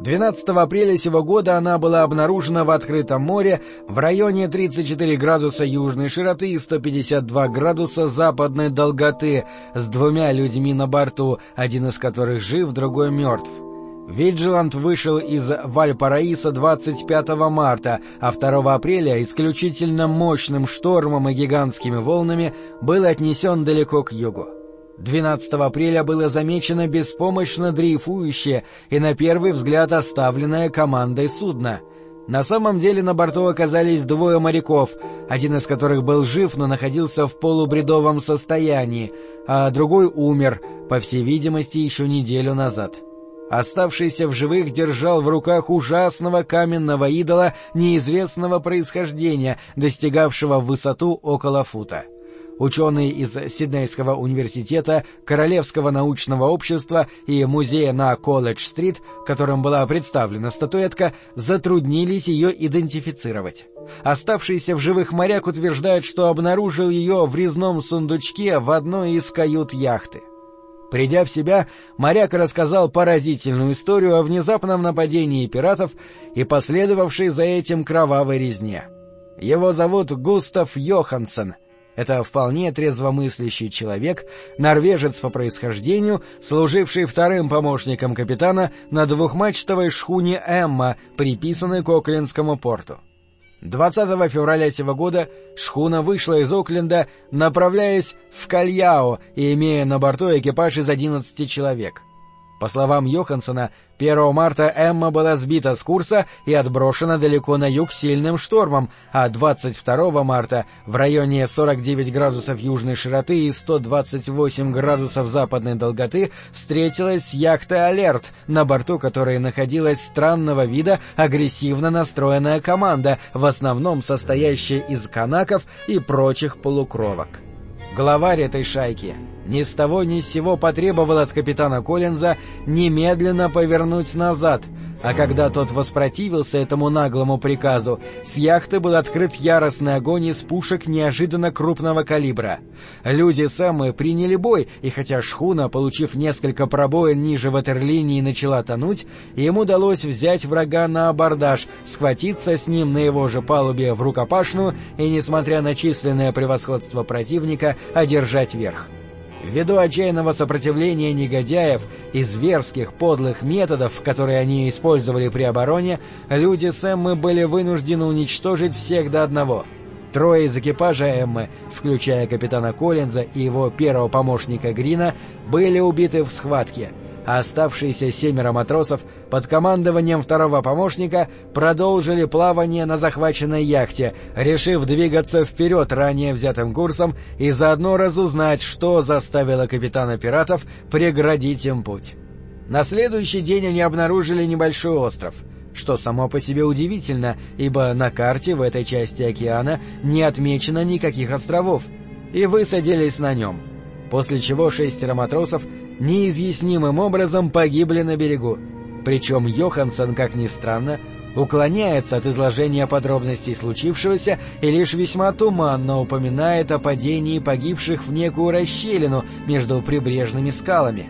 12 апреля сего года она была обнаружена в открытом море в районе 34 градуса южной широты и 152 градуса западной долготы с двумя людьми на борту, один из которых жив, другой мертв. Виджилант вышел из Вальпараиса 25 марта, а 2 апреля исключительно мощным штормом и гигантскими волнами был отнесен далеко к югу. 12 апреля было замечено беспомощно дрейфующее и на первый взгляд оставленное командой судно. На самом деле на борту оказались двое моряков, один из которых был жив, но находился в полубредовом состоянии, а другой умер, по всей видимости, еще неделю назад. Оставшийся в живых держал в руках ужасного каменного идола неизвестного происхождения, достигавшего высоту около фута ученые из Сиднейского университета, Королевского научного общества и музея на Колледж-стрит, которым была представлена статуэтка, затруднились ее идентифицировать. Оставшийся в живых моряк утверждает, что обнаружил ее в резном сундучке в одной из кают яхты. Придя в себя, моряк рассказал поразительную историю о внезапном нападении пиратов и последовавшей за этим кровавой резне. Его зовут Густав Йоханссон — это вполне трезвомыслящий человек, норвежец по происхождению, служивший вторым помощником капитана на двухмачтовой шхуне «Эмма», приписанной к Оклендскому порту. 20 февраля сего года шхуна вышла из Окленда, направляясь в Кальяо и имея на борту экипаж из 11 человек. По словам Йоханссона, 1 марта Эмма была сбита с курса и отброшена далеко на юг сильным штормом, а 22 марта в районе 49 градусов южной широты и 128 градусов западной долготы встретилась яхта «Алерт», на борту которой находилась странного вида агрессивно настроенная команда, в основном состоящая из канаков и прочих полукровок. Главарь этой шайки ни с того ни с сего потребовал от капитана Коллинза немедленно повернуть назад, а когда тот воспротивился этому наглому приказу, с яхты был открыт яростный огонь из пушек неожиданно крупного калибра. Люди Сэммы приняли бой, и хотя шхуна, получив несколько пробоин ниже ватерлинии, начала тонуть, им удалось взять врага на абордаж, схватиться с ним на его же палубе в рукопашную и, несмотря на численное превосходство противника, одержать верх. Ввиду отчаянного сопротивления негодяев и зверских подлых методов, которые они использовали при обороне, люди Сэммы были вынуждены уничтожить всех до одного. Трое из экипажа Эммы, включая капитана Коллинза и его первого помощника Грина, были убиты в схватке — а оставшиеся семеро матросов под командованием второго помощника продолжили плавание на захваченной яхте, решив двигаться вперед ранее взятым курсом и заодно разузнать, что заставило капитана пиратов преградить им путь. На следующий день они обнаружили небольшой остров — что само по себе удивительно, ибо на карте в этой части океана не отмечено никаких островов, и высадились на нем, после чего шестеро матросов неизъяснимым образом погибли на берегу. Причем Йоханссон, как ни странно, уклоняется от изложения подробностей случившегося и лишь весьма туманно упоминает о падении погибших в некую расщелину между прибрежными скалами.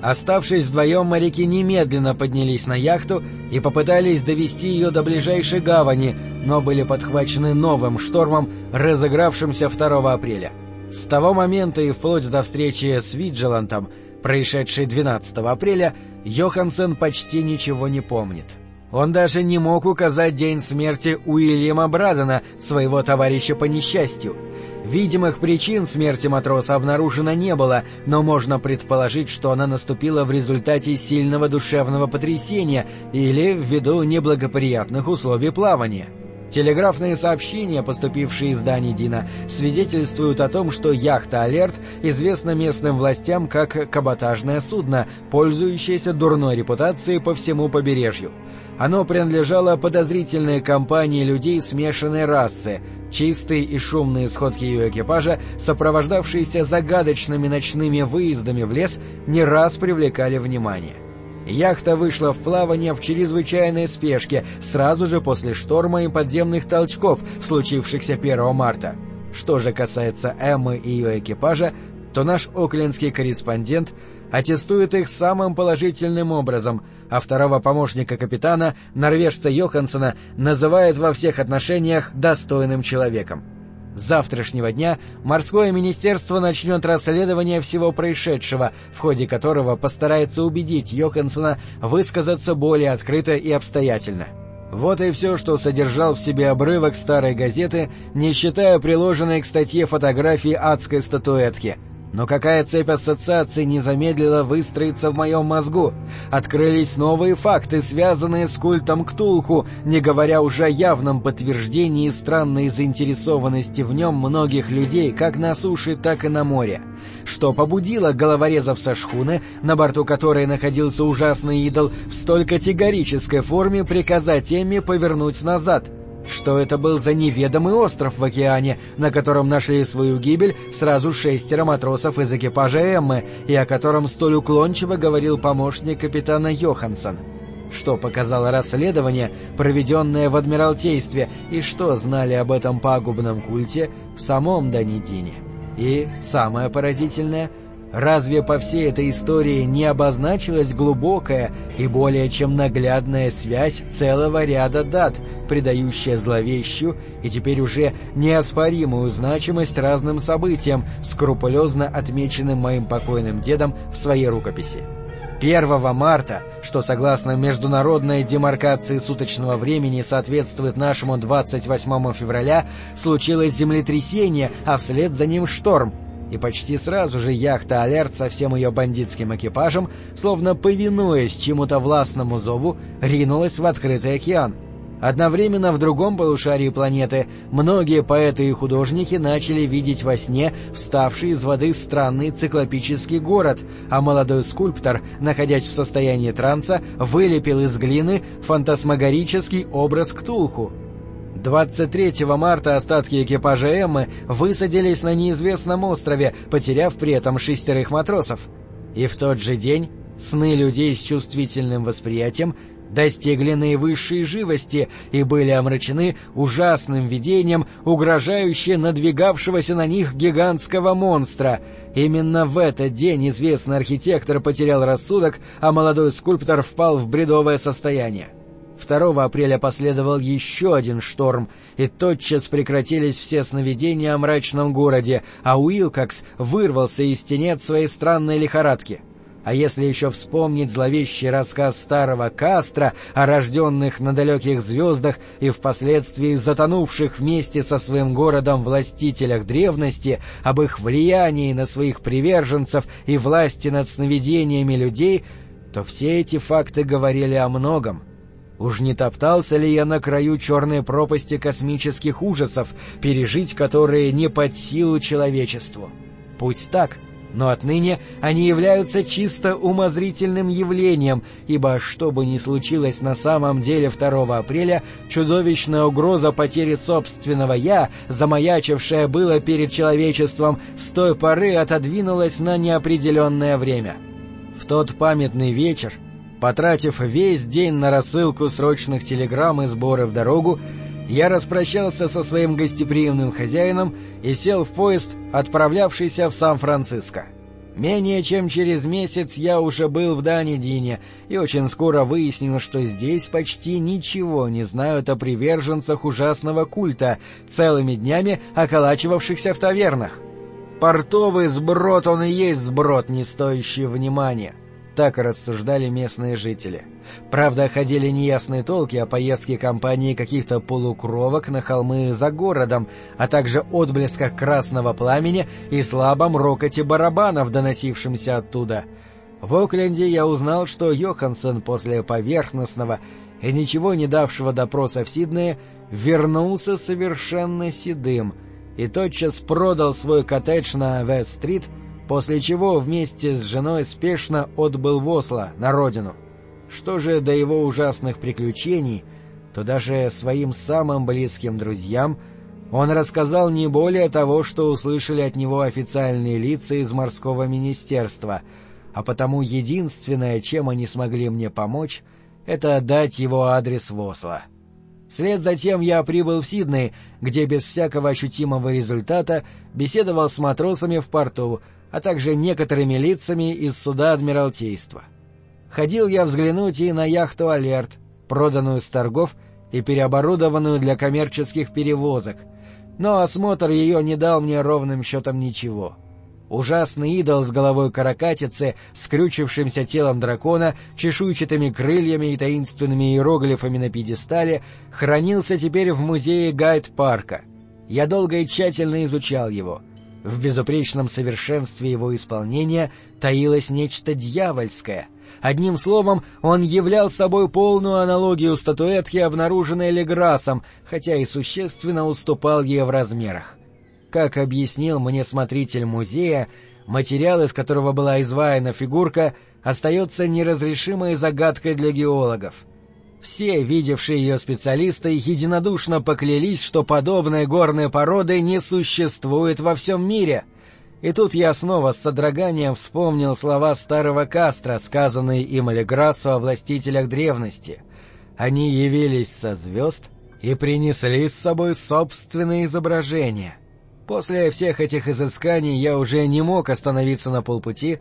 Оставшись вдвоем, моряки немедленно поднялись на яхту и попытались довести ее до ближайшей гавани, но были подхвачены новым штормом, разыгравшимся 2 апреля. С того момента и вплоть до встречи с Виджелантом происшедшей 12 апреля, Йоханссон почти ничего не помнит. Он даже не мог указать день смерти Уильяма Брадена, своего товарища по несчастью. Видимых причин смерти матроса обнаружено не было, но можно предположить, что она наступила в результате сильного душевного потрясения или ввиду неблагоприятных условий плавания. Телеграфные сообщения, поступившие из Дани Дина, свидетельствуют о том, что яхта «Алерт» известна местным властям как каботажное судно, пользующееся дурной репутацией по всему побережью. Оно принадлежало подозрительной компании людей смешанной расы. Чистые и шумные сходки ее экипажа, сопровождавшиеся загадочными ночными выездами в лес, не раз привлекали внимание. Яхта вышла в плавание в чрезвычайной спешке сразу же после шторма и подземных толчков, случившихся 1 марта. Что же касается Эммы и ее экипажа, то наш оклендский корреспондент аттестует их самым положительным образом, а второго помощника капитана, норвежца Йоханссона, называет во всех отношениях достойным человеком завтрашнего дня морское министерство начнет расследование всего происшедшего, в ходе которого постарается убедить Йоханссона высказаться более открыто и обстоятельно. Вот и все, что содержал в себе обрывок старой газеты, не считая приложенной к статье фотографии адской статуэтки — но какая цепь ассоциаций не замедлила выстроиться в моем мозгу? Открылись новые факты, связанные с культом Ктулху, не говоря уже о явном подтверждении странной заинтересованности в нем многих людей как на суше, так и на море. Что побудило головорезов со шхуны, на борту которой находился ужасный идол, в столь категорической форме приказать Эмми повернуть назад — что это был за неведомый остров в океане, на котором нашли свою гибель сразу шестеро матросов из экипажа Эммы, и о котором столь уклончиво говорил помощник капитана Йоханссон. Что показало расследование, проведенное в Адмиралтействе, и что знали об этом пагубном культе в самом Данидине. И, самое поразительное — Разве по всей этой истории не обозначилась глубокая и более чем наглядная связь целого ряда дат, придающая зловещую и теперь уже неоспоримую значимость разным событиям, скрупулезно отмеченным моим покойным дедом в своей рукописи? 1 марта, что согласно международной демаркации суточного времени соответствует нашему 28 февраля, случилось землетрясение, а вслед за ним шторм, и почти сразу же яхта «Алерт» со всем ее бандитским экипажем, словно повинуясь чему-то властному зову, ринулась в открытый океан. Одновременно в другом полушарии планеты многие поэты и художники начали видеть во сне вставший из воды странный циклопический город, а молодой скульптор, находясь в состоянии транса, вылепил из глины фантасмагорический образ Ктулху — 23 марта остатки экипажа Эммы высадились на неизвестном острове, потеряв при этом шестерых матросов. И в тот же день сны людей с чувствительным восприятием достигли наивысшей живости и были омрачены ужасным видением, угрожающе надвигавшегося на них гигантского монстра. Именно в этот день известный архитектор потерял рассудок, а молодой скульптор впал в бредовое состояние. 2 апреля последовал еще один шторм, и тотчас прекратились все сновидения о мрачном городе, а Уилкокс вырвался из тенет своей странной лихорадки. А если еще вспомнить зловещий рассказ старого Кастра о рожденных на далеких звездах и впоследствии затонувших вместе со своим городом властителях древности, об их влиянии на своих приверженцев и власти над сновидениями людей, то все эти факты говорили о многом. Уж не топтался ли я на краю черной пропасти космических ужасов, пережить которые не под силу человечеству? Пусть так, но отныне они являются чисто умозрительным явлением, ибо что бы ни случилось на самом деле 2 апреля, чудовищная угроза потери собственного «я», замаячившая было перед человечеством, с той поры отодвинулась на неопределенное время. В тот памятный вечер, Потратив весь день на рассылку срочных телеграмм и сборы в дорогу, я распрощался со своим гостеприимным хозяином и сел в поезд, отправлявшийся в Сан-Франциско. Менее чем через месяц я уже был в Данидине и очень скоро выяснил, что здесь почти ничего не знают о приверженцах ужасного культа, целыми днями околачивавшихся в тавернах. Портовый сброд он и есть сброд, не стоящий внимания. Так рассуждали местные жители. Правда, ходили неясные толки о поездке компании каких-то полукровок на холмы за городом, а также отблесках красного пламени и слабом рокоте барабанов, доносившимся оттуда. В Окленде я узнал, что Йоханссон после поверхностного и ничего не давшего допроса в Сиднее вернулся совершенно седым и тотчас продал свой коттедж на Вест-стрит после чего вместе с женой спешно отбыл в Осло, на родину. Что же до его ужасных приключений, то даже своим самым близким друзьям он рассказал не более того, что услышали от него официальные лица из морского министерства, а потому единственное, чем они смогли мне помочь, это дать его адрес в Осло. Вслед за тем я прибыл в Сидней, где без всякого ощутимого результата беседовал с матросами в порту, а также некоторыми лицами из суда Адмиралтейства. Ходил я взглянуть и на яхту «Алерт», проданную с торгов и переоборудованную для коммерческих перевозок, но осмотр ее не дал мне ровным счетом ничего. Ужасный идол с головой каракатицы, скрючившимся телом дракона, чешуйчатыми крыльями и таинственными иероглифами на пьедестале, хранился теперь в музее Гайд-парка. Я долго и тщательно изучал его — в безупречном совершенстве его исполнения таилось нечто дьявольское. Одним словом, он являл собой полную аналогию статуэтки, обнаруженной Леграсом, хотя и существенно уступал ей в размерах. Как объяснил мне смотритель музея, материал, из которого была изваяна фигурка, остается неразрешимой загадкой для геологов — все видевшие ее специалисты единодушно поклялись, что подобной горной породы не существует во всем мире. И тут я снова с содроганием вспомнил слова старого Кастро, сказанные им Леграссу о властителях древности. Они явились со звезд и принесли с собой собственные изображения. После всех этих изысканий я уже не мог остановиться на полпути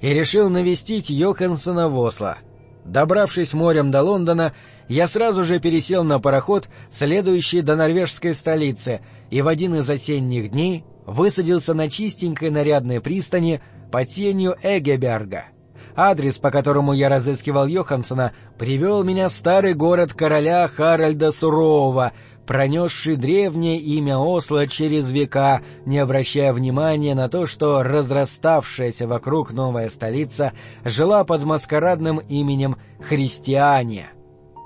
и решил навестить Йоханссона в Осло — Добравшись морем до Лондона, я сразу же пересел на пароход, следующий до норвежской столицы, и в один из осенних дней высадился на чистенькой нарядной пристани под тенью Эгеберга. Адрес, по которому я разыскивал Йохансона, привел меня в старый город короля Харальда Сурового, пронесший древнее имя Осло через века, не обращая внимания на то, что разраставшаяся вокруг новая столица жила под маскарадным именем Христиания.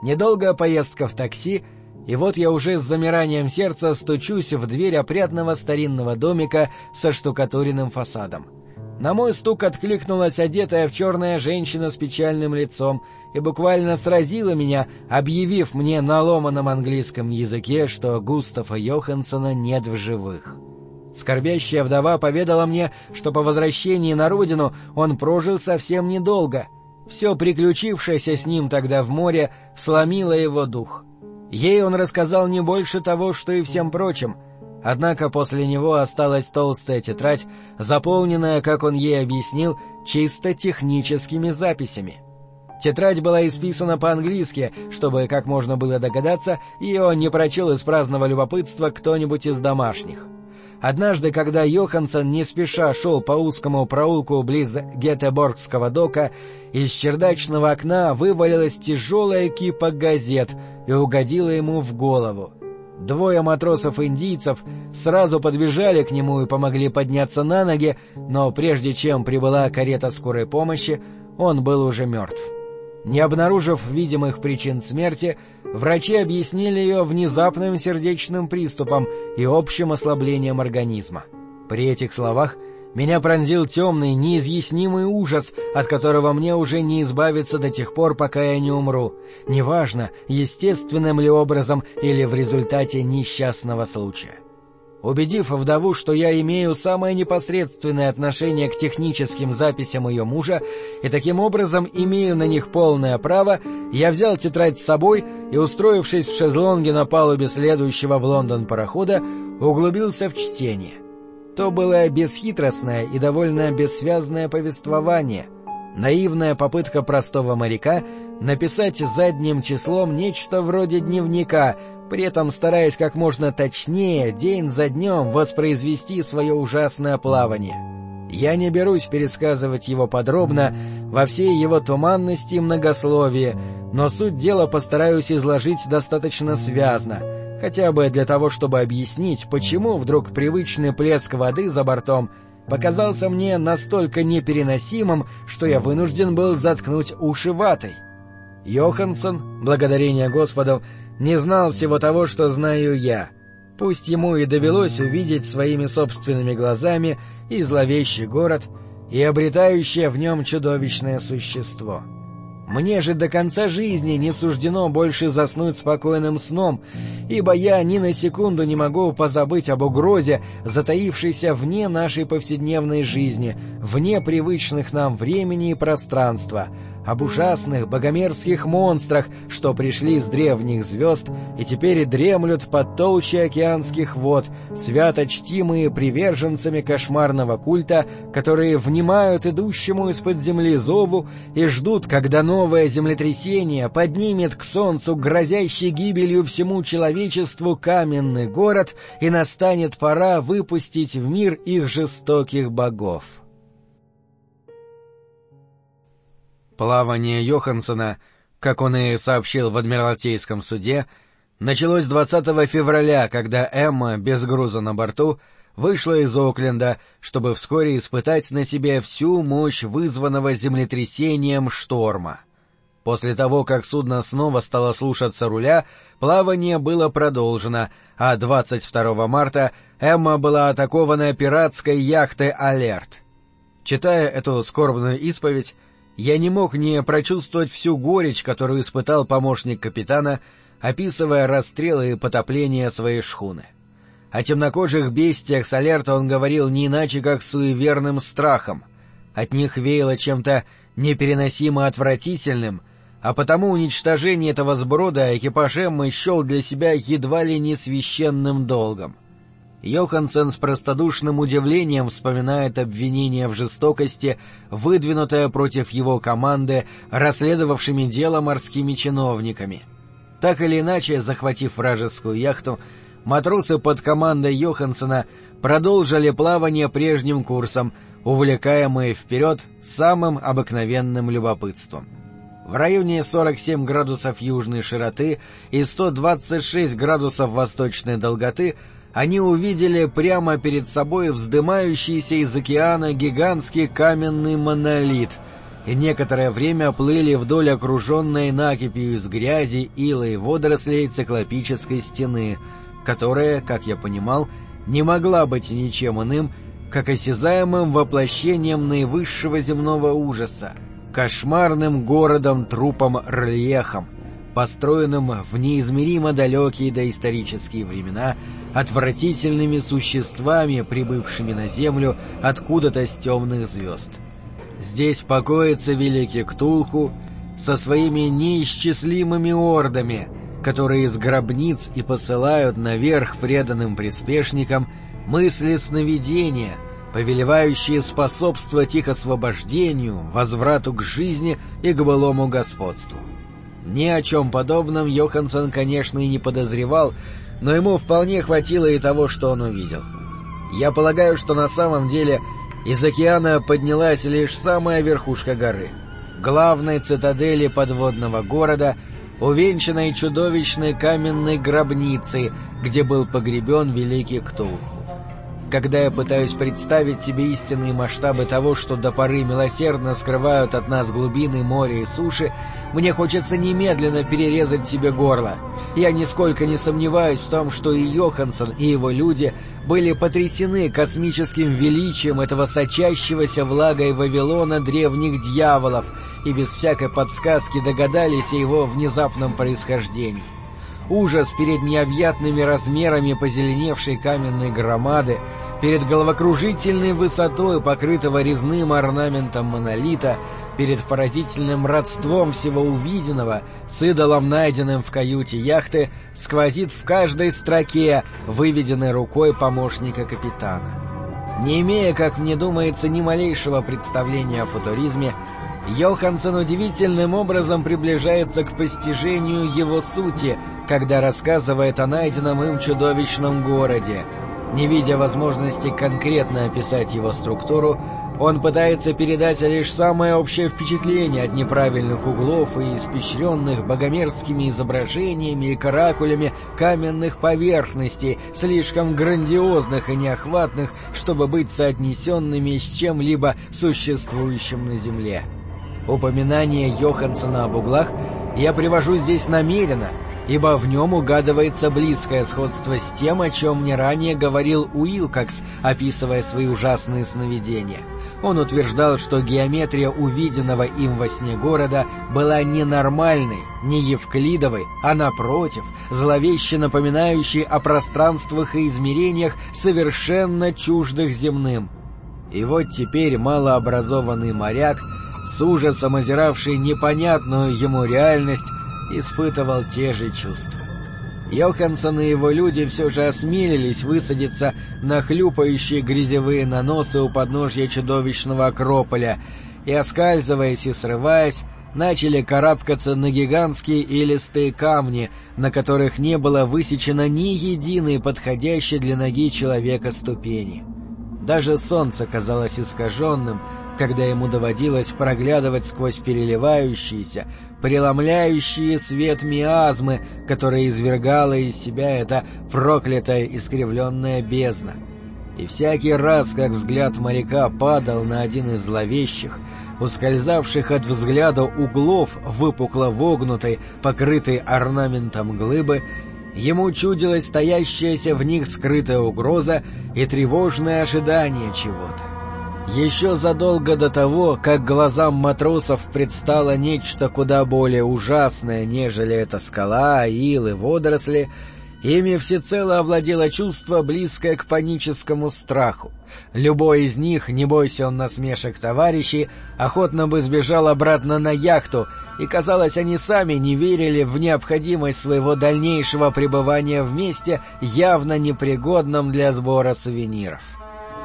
Недолгая поездка в такси, и вот я уже с замиранием сердца стучусь в дверь опрятного старинного домика со штукатуренным фасадом. На мой стук откликнулась одетая в черная женщина с печальным лицом и буквально сразила меня, объявив мне на ломаном английском языке, что Густава Йоханссона нет в живых. Скорбящая вдова поведала мне, что по возвращении на родину он прожил совсем недолго. Все приключившееся с ним тогда в море сломило его дух. Ей он рассказал не больше того, что и всем прочим — Однако после него осталась толстая тетрадь, заполненная, как он ей объяснил, чисто техническими записями. Тетрадь была исписана по-английски, чтобы, как можно было догадаться, ее не прочел из праздного любопытства кто-нибудь из домашних. Однажды, когда Йоханссон не спеша шел по узкому проулку близ Гетеборгского дока, из чердачного окна вывалилась тяжелая кипа газет и угодила ему в голову. Двое матросов-индийцев сразу подбежали к нему и помогли подняться на ноги, но прежде чем прибыла карета скорой помощи, он был уже мертв. Не обнаружив видимых причин смерти, врачи объяснили ее внезапным сердечным приступом и общим ослаблением организма. При этих словах меня пронзил темный, неизъяснимый ужас, от которого мне уже не избавиться до тех пор, пока я не умру. Неважно, естественным ли образом или в результате несчастного случая. Убедив вдову, что я имею самое непосредственное отношение к техническим записям ее мужа и таким образом имею на них полное право, я взял тетрадь с собой и, устроившись в шезлонге на палубе следующего в Лондон парохода, углубился в чтение. То было бесхитростное и довольно бессвязное повествование, наивная попытка простого моряка написать задним числом нечто вроде дневника, при этом стараясь как можно точнее день за днем воспроизвести свое ужасное плавание. Я не берусь пересказывать его подробно, во всей его туманности и многословии, но суть дела постараюсь изложить достаточно связно — хотя бы для того, чтобы объяснить, почему вдруг привычный плеск воды за бортом показался мне настолько непереносимым, что я вынужден был заткнуть уши ватой. Йоханссон, благодарение Господу, не знал всего того, что знаю я. Пусть ему и довелось увидеть своими собственными глазами и зловещий город, и обретающее в нем чудовищное существо. Мне же до конца жизни не суждено больше заснуть спокойным сном, ибо я ни на секунду не могу позабыть об угрозе, затаившейся вне нашей повседневной жизни, вне привычных нам времени и пространства, об ужасных богомерзких монстрах, что пришли с древних звезд и теперь дремлют под толщей океанских вод, свято чтимые приверженцами кошмарного культа, которые внимают идущему из-под земли зову и ждут, когда новое землетрясение поднимет к солнцу грозящий гибелью всему человечеству каменный город и настанет пора выпустить в мир их жестоких богов. Плавание Йоханссона, как он и сообщил в Адмиралтейском суде, началось 20 февраля, когда Эмма, без груза на борту, вышла из Окленда, чтобы вскоре испытать на себе всю мощь вызванного землетрясением шторма. После того, как судно снова стало слушаться руля, плавание было продолжено, а 22 марта Эмма была атакована пиратской яхтой «Алерт». Читая эту скорбную исповедь, я не мог не прочувствовать всю горечь, которую испытал помощник капитана, описывая расстрелы и потопление своей шхуны. О темнокожих бестиях с алерта он говорил не иначе, как суеверным страхом. От них веяло чем-то непереносимо отвратительным, а потому уничтожение этого сброда экипаж Эммы счел для себя едва ли не священным долгом. Йоханссон с простодушным удивлением вспоминает обвинение в жестокости, выдвинутое против его команды, расследовавшими дело морскими чиновниками. Так или иначе, захватив вражескую яхту, матросы под командой Йоханссона продолжили плавание прежним курсом, увлекаемые вперед самым обыкновенным любопытством. В районе 47 градусов южной широты и 126 градусов восточной долготы они увидели прямо перед собой вздымающийся из океана гигантский каменный монолит и некоторое время плыли вдоль окруженной накипью из грязи, ила и водорослей циклопической стены, которая, как я понимал, не могла быть ничем иным, как осязаемым воплощением наивысшего земного ужаса, кошмарным городом-трупом Рлехом, построенным в неизмеримо далекие доисторические времена отвратительными существами, прибывшими на Землю откуда-то с темных звезд. Здесь покоится великий Ктулху со своими неисчислимыми ордами, которые из гробниц и посылают наверх преданным приспешникам мысли сновидения, повелевающие способствовать их освобождению, возврату к жизни и к былому господству. Ни о чем подобном Йоханссон, конечно, и не подозревал, но ему вполне хватило и того, что он увидел. Я полагаю, что на самом деле из океана поднялась лишь самая верхушка горы, главной цитадели подводного города, увенчанной чудовищной каменной гробницей, где был погребен великий Ктулху. Когда я пытаюсь представить себе истинные масштабы того, что до поры милосердно скрывают от нас глубины моря и суши, мне хочется немедленно перерезать себе горло. Я нисколько не сомневаюсь в том, что и Йоханссон, и его люди были потрясены космическим величием этого сочащегося влагой Вавилона древних дьяволов и без всякой подсказки догадались о его внезапном происхождении. Ужас перед необъятными размерами позеленевшей каменной громады, перед головокружительной высотой покрытого резным орнаментом монолита, перед поразительным родством всего увиденного с идолом, найденным в каюте яхты, сквозит в каждой строке, выведенной рукой помощника капитана. Не имея, как мне думается, ни малейшего представления о футуризме, Йоханссон удивительным образом приближается к постижению его сути, когда рассказывает о найденном им чудовищном городе. Не видя возможности конкретно описать его структуру, он пытается передать лишь самое общее впечатление от неправильных углов и испещренных богомерзкими изображениями и каракулями каменных поверхностей, слишком грандиозных и неохватных, чтобы быть соотнесенными с чем-либо существующим на Земле. Упоминание Йоханссона об углах я привожу здесь намеренно, ибо в нем угадывается близкое сходство с тем, о чем мне ранее говорил Уилкокс, описывая свои ужасные сновидения. Он утверждал, что геометрия увиденного им во сне города была не нормальной, не евклидовой, а напротив, зловеще напоминающей о пространствах и измерениях, совершенно чуждых земным. И вот теперь малообразованный моряк с ужасом озиравший непонятную ему реальность, испытывал те же чувства. Йоханссон и его люди все же осмелились высадиться на хлюпающие грязевые наносы у подножья чудовищного Акрополя и, оскальзываясь и срываясь, начали карабкаться на гигантские илистые камни, на которых не было высечено ни единой подходящей для ноги человека ступени. Даже солнце казалось искаженным, когда ему доводилось проглядывать сквозь переливающиеся, преломляющие свет миазмы, которые извергала из себя эта проклятая искривленная бездна. И всякий раз, как взгляд моряка падал на один из зловещих, ускользавших от взгляда углов выпукло вогнутой, покрытой орнаментом глыбы, ему чудилась стоящаяся в них скрытая угроза и тревожное ожидание чего-то. Еще задолго до того, как глазам матросов предстало нечто куда более ужасное, нежели эта скала, илы, водоросли, ими всецело овладело чувство, близкое к паническому страху. Любой из них, не бойся он насмешек товарищей, охотно бы сбежал обратно на яхту, и, казалось, они сами не верили в необходимость своего дальнейшего пребывания вместе, явно непригодном для сбора сувениров.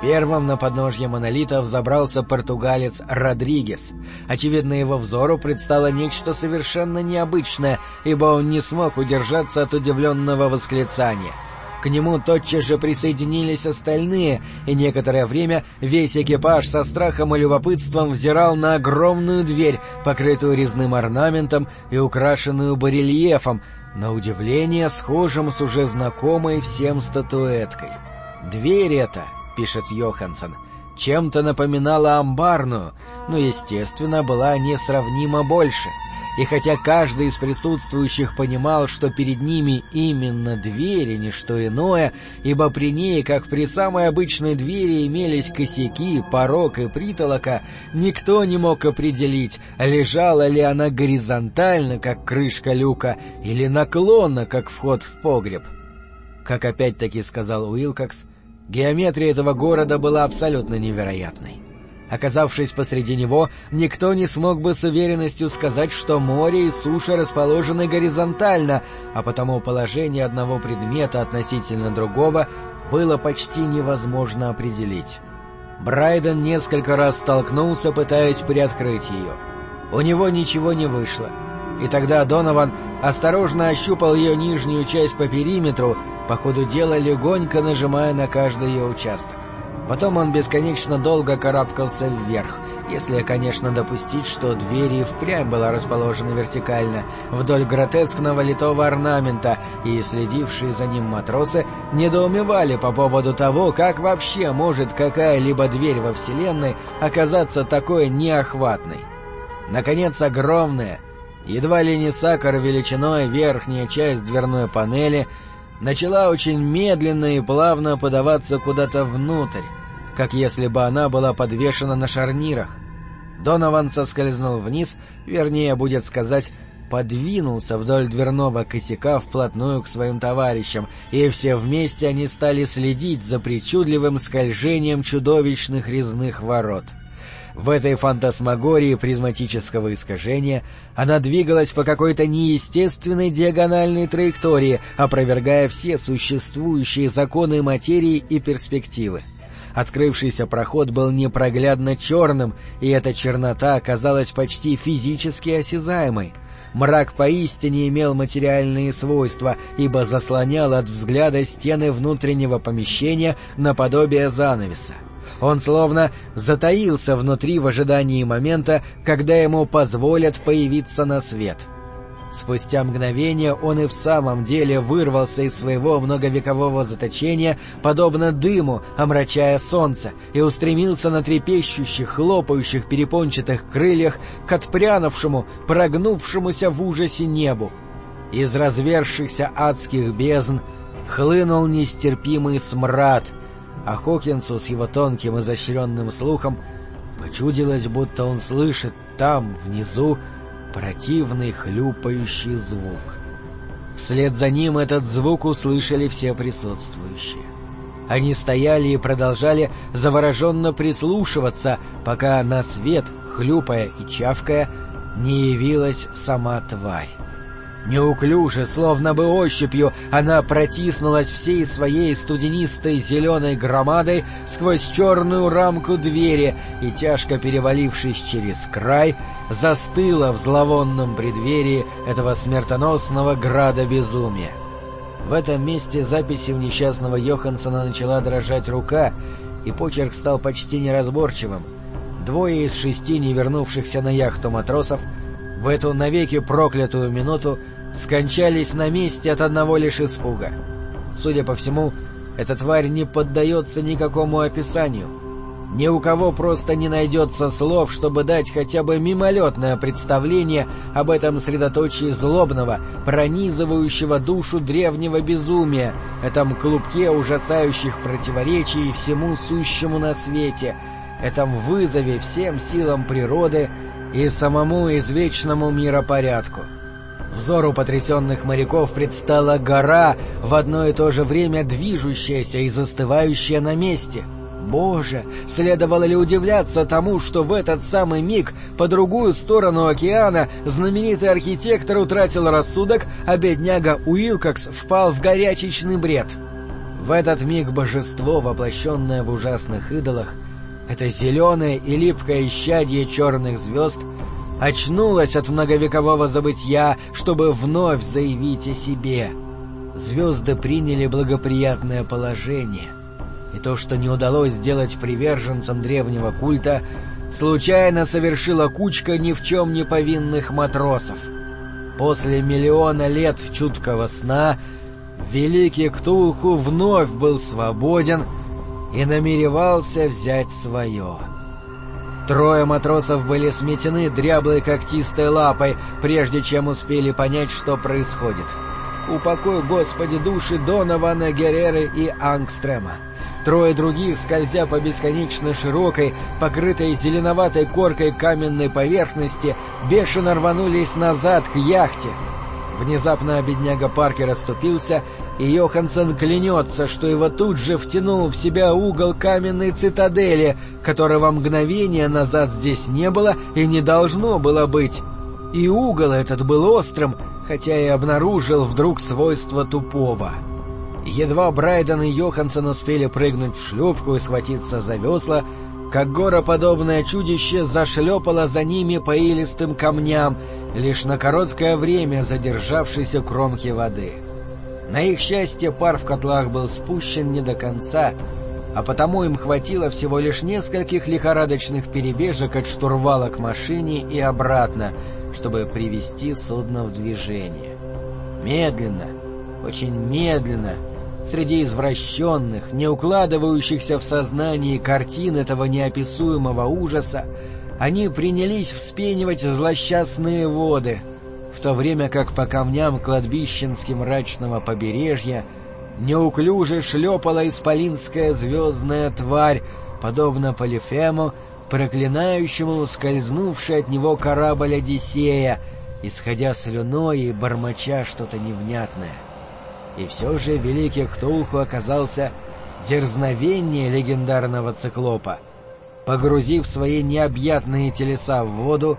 Первым на подножье монолита взобрался португалец Родригес. Очевидно, его взору предстало нечто совершенно необычное, ибо он не смог удержаться от удивленного восклицания. К нему тотчас же присоединились остальные, и некоторое время весь экипаж со страхом и любопытством взирал на огромную дверь, покрытую резным орнаментом и украшенную барельефом, на удивление схожим с уже знакомой всем статуэткой. «Дверь эта», — пишет Йоханссон, — чем-то напоминала амбарную, но, естественно, была несравнимо больше — и хотя каждый из присутствующих понимал, что перед ними именно двери, не что иное, ибо при ней, как при самой обычной двери, имелись косяки, порог и притолока, никто не мог определить, лежала ли она горизонтально, как крышка люка, или наклонно, как вход в погреб. Как опять-таки сказал Уилкокс, геометрия этого города была абсолютно невероятной. Оказавшись посреди него, никто не смог бы с уверенностью сказать, что море и суша расположены горизонтально, а потому положение одного предмета относительно другого было почти невозможно определить. Брайден несколько раз столкнулся, пытаясь приоткрыть ее. У него ничего не вышло. И тогда Донован осторожно ощупал ее нижнюю часть по периметру, по ходу дела легонько нажимая на каждый ее участок. Потом он бесконечно долго карабкался вверх, если, конечно, допустить, что дверь и впрямь была расположена вертикально, вдоль гротескного литого орнамента, и следившие за ним матросы недоумевали по поводу того, как вообще может какая-либо дверь во Вселенной оказаться такой неохватной. Наконец, огромная, едва ли не сакар величиной верхняя часть дверной панели начала очень медленно и плавно подаваться куда-то внутрь, как если бы она была подвешена на шарнирах. Донован соскользнул вниз, вернее, будет сказать, подвинулся вдоль дверного косяка вплотную к своим товарищам, и все вместе они стали следить за причудливым скольжением чудовищных резных ворот. В этой фантасмагории призматического искажения она двигалась по какой-то неестественной диагональной траектории, опровергая все существующие законы материи и перспективы. Открывшийся проход был непроглядно черным, и эта чернота оказалась почти физически осязаемой. Мрак поистине имел материальные свойства, ибо заслонял от взгляда стены внутреннего помещения наподобие занавеса. Он словно затаился внутри в ожидании момента, когда ему позволят появиться на свет — Спустя мгновение он и в самом деле вырвался из своего многовекового заточения, подобно дыму, омрачая солнце, и устремился на трепещущих, хлопающих перепончатых крыльях к отпрянувшему, прогнувшемуся в ужасе небу. Из развершихся адских бездн хлынул нестерпимый смрад, а Хокинсу с его тонким изощренным слухом почудилось, будто он слышит там, внизу, противный хлюпающий звук. Вслед за ним этот звук услышали все присутствующие. Они стояли и продолжали завороженно прислушиваться, пока на свет, хлюпая и чавкая, не явилась сама тварь. Неуклюже, словно бы ощупью, она протиснулась всей своей студенистой зеленой громадой сквозь черную рамку двери и, тяжко перевалившись через край, застыла в зловонном преддверии этого смертоносного града безумия. В этом месте записи у несчастного Йохансона начала дрожать рука, и почерк стал почти неразборчивым. Двое из шести не вернувшихся на яхту матросов — в эту навеки проклятую минуту скончались на месте от одного лишь испуга. Судя по всему, эта тварь не поддается никакому описанию. Ни у кого просто не найдется слов, чтобы дать хотя бы мимолетное представление об этом средоточии злобного, пронизывающего душу древнего безумия, этом клубке ужасающих противоречий всему сущему на свете, этом вызове всем силам природы и самому извечному миропорядку. Взору потрясенных моряков предстала гора, в одно и то же время движущаяся и застывающая на месте. Боже, следовало ли удивляться тому, что в этот самый миг по другую сторону океана знаменитый архитектор утратил рассудок, а бедняга Уилкокс впал в горячечный бред. В этот миг божество, воплощенное в ужасных идолах, это зеленое и липкое исчадье черных звезд очнулось от многовекового забытья, чтобы вновь заявить о себе. звезды приняли благоприятное положение, и то, что не удалось сделать приверженцам древнего культа, случайно совершила кучка ни в чем не повинных матросов. После миллиона лет чуткого сна великий Ктулху вновь был свободен и намеревался взять свое. Трое матросов были сметены дряблой когтистой лапой, прежде чем успели понять, что происходит. Упокой, Господи, души Донована, Гереры и Ангстрема. Трое других, скользя по бесконечно широкой, покрытой зеленоватой коркой каменной поверхности, бешено рванулись назад к яхте. Внезапно бедняга Паркер расступился, и Йоханссон клянется, что его тут же втянул в себя угол каменной цитадели, которого мгновение назад здесь не было и не должно было быть. И угол этот был острым, хотя и обнаружил вдруг свойства тупого. Едва Брайден и Йоханссон успели прыгнуть в шлюпку и схватиться за весла, как гороподобное чудище зашлепало за ними по илистым камням, лишь на короткое время задержавшейся кромки воды. На их счастье пар в котлах был спущен не до конца, а потому им хватило всего лишь нескольких лихорадочных перебежек от штурвала к машине и обратно, чтобы привести судно в движение. Медленно, очень медленно, среди извращенных, не укладывающихся в сознании картин этого неописуемого ужаса, они принялись вспенивать злосчастные воды, в то время как по камням кладбищенским мрачного побережья неуклюже шлепала исполинская звездная тварь, подобно Полифему, проклинающему скользнувший от него корабль Одиссея, исходя слюной и бормоча что-то невнятное. И все же великий Ктулху оказался дерзновение легендарного циклопа. Погрузив свои необъятные телеса в воду,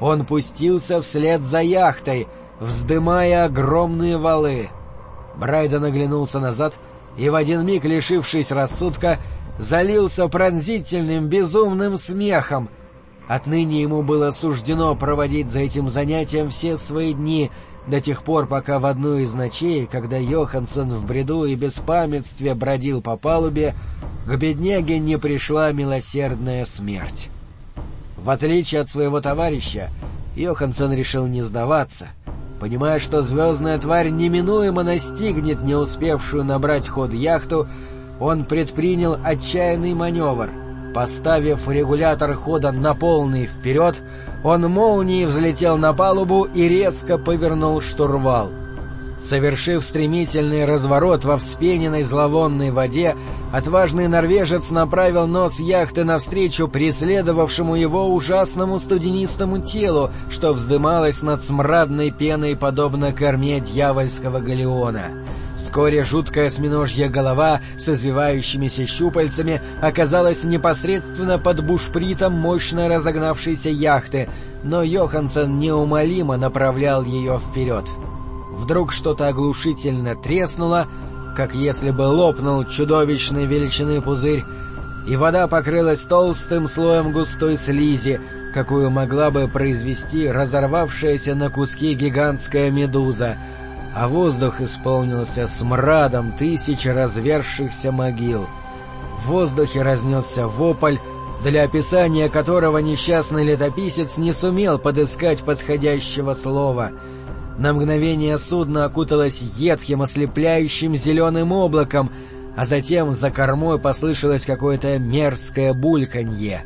он пустился вслед за яхтой, вздымая огромные валы. Брайден оглянулся назад и в один миг, лишившись рассудка, залился пронзительным безумным смехом. Отныне ему было суждено проводить за этим занятием все свои дни, до тех пор, пока в одну из ночей, когда Йоханссон в бреду и беспамятстве бродил по палубе, к бедняге не пришла милосердная смерть. В отличие от своего товарища, Йоханссон решил не сдаваться, понимая, что звездная тварь неминуемо настигнет не успевшую набрать ход яхту, он предпринял отчаянный маневр. Поставив регулятор хода на полный вперед, он молнией взлетел на палубу и резко повернул штурвал. Совершив стремительный разворот во вспененной зловонной воде, отважный норвежец направил нос яхты навстречу преследовавшему его ужасному студенистому телу, что вздымалось над смрадной пеной, подобно корме дьявольского галеона. Вскоре жуткая осьминожья голова с извивающимися щупальцами оказалась непосредственно под бушпритом мощно разогнавшейся яхты, но Йоханссон неумолимо направлял ее вперед. Вдруг что-то оглушительно треснуло, как если бы лопнул чудовищной величины пузырь, и вода покрылась толстым слоем густой слизи, какую могла бы произвести разорвавшаяся на куски гигантская медуза — а воздух исполнился смрадом тысяч развершихся могил. В воздухе разнесся вопль, для описания которого несчастный летописец не сумел подыскать подходящего слова. На мгновение судно окуталось едким, ослепляющим зеленым облаком, а затем за кормой послышалось какое-то мерзкое бульканье.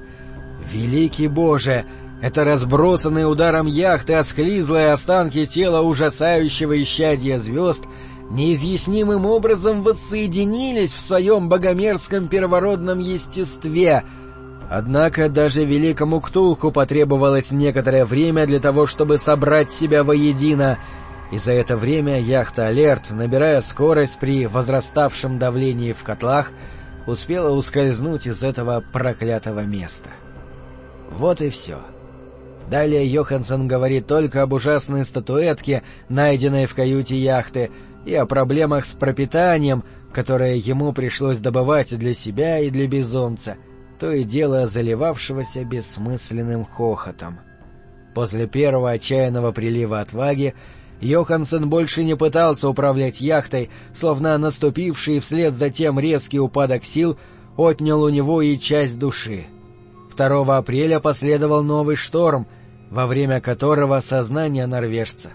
«Великий Боже!» Это разбросанные ударом яхты осклизлые останки тела ужасающего исчадья звезд неизъяснимым образом воссоединились в своем богомерзком первородном естестве. Однако даже великому Ктулху потребовалось некоторое время для того, чтобы собрать себя воедино, и за это время яхта «Алерт», набирая скорость при возраставшем давлении в котлах, успела ускользнуть из этого проклятого места. Вот и все. — Далее Йоханссон говорит только об ужасной статуэтке, найденной в каюте яхты, и о проблемах с пропитанием, которое ему пришлось добывать для себя и для безумца, то и дело заливавшегося бессмысленным хохотом. После первого отчаянного прилива отваги Йоханссон больше не пытался управлять яхтой, словно наступивший вслед за тем резкий упадок сил отнял у него и часть души. 2 апреля последовал новый шторм, во время которого сознание норвежца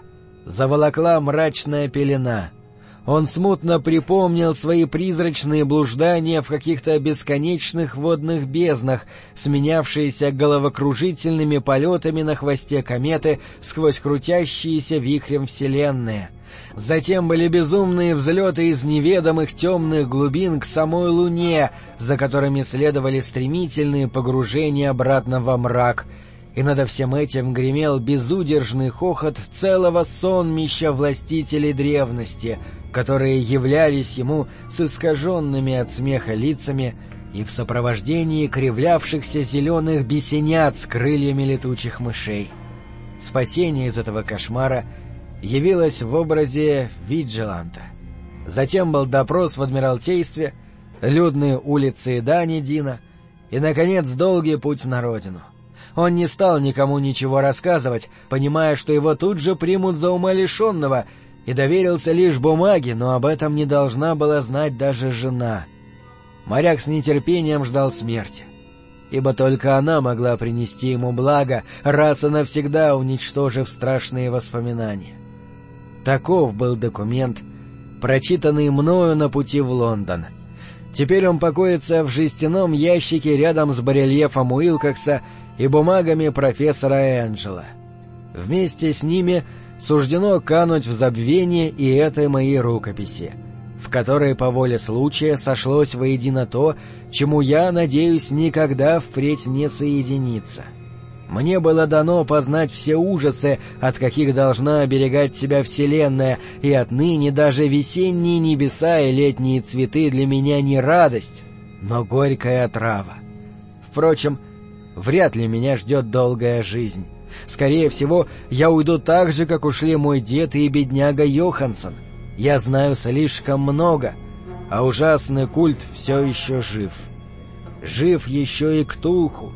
заволокла мрачная пелена — он смутно припомнил свои призрачные блуждания в каких-то бесконечных водных безднах, сменявшиеся головокружительными полетами на хвосте кометы сквозь крутящиеся вихрем вселенные. Затем были безумные взлеты из неведомых темных глубин к самой Луне, за которыми следовали стремительные погружения обратно во мрак — и над всем этим гремел безудержный хохот целого сонмища властителей древности, которые являлись ему с искаженными от смеха лицами и в сопровождении кривлявшихся зеленых бесенят с крыльями летучих мышей. Спасение из этого кошмара явилось в образе Виджеланта. Затем был допрос в Адмиралтействе, людные улицы Дани Дина и, наконец, долгий путь на родину. Он не стал никому ничего рассказывать, понимая, что его тут же примут за умалишенного, и доверился лишь бумаге, но об этом не должна была знать даже жена. Моряк с нетерпением ждал смерти, ибо только она могла принести ему благо, раз и навсегда уничтожив страшные воспоминания. Таков был документ, прочитанный мною на пути в Лондон. Теперь он покоится в жестяном ящике рядом с барельефом Уилкокса и бумагами профессора Энджела. Вместе с ними суждено кануть в забвение и этой моей рукописи, в которой по воле случая сошлось воедино то, чему я, надеюсь, никогда впредь не соединиться. Мне было дано познать все ужасы, от каких должна оберегать себя Вселенная, и отныне даже весенние небеса и летние цветы для меня не радость, но горькая отрава. Впрочем, вряд ли меня ждет долгая жизнь. Скорее всего, я уйду так же, как ушли мой дед и бедняга Йоханссон. Я знаю слишком много, а ужасный культ все еще жив. Жив еще и Ктулху.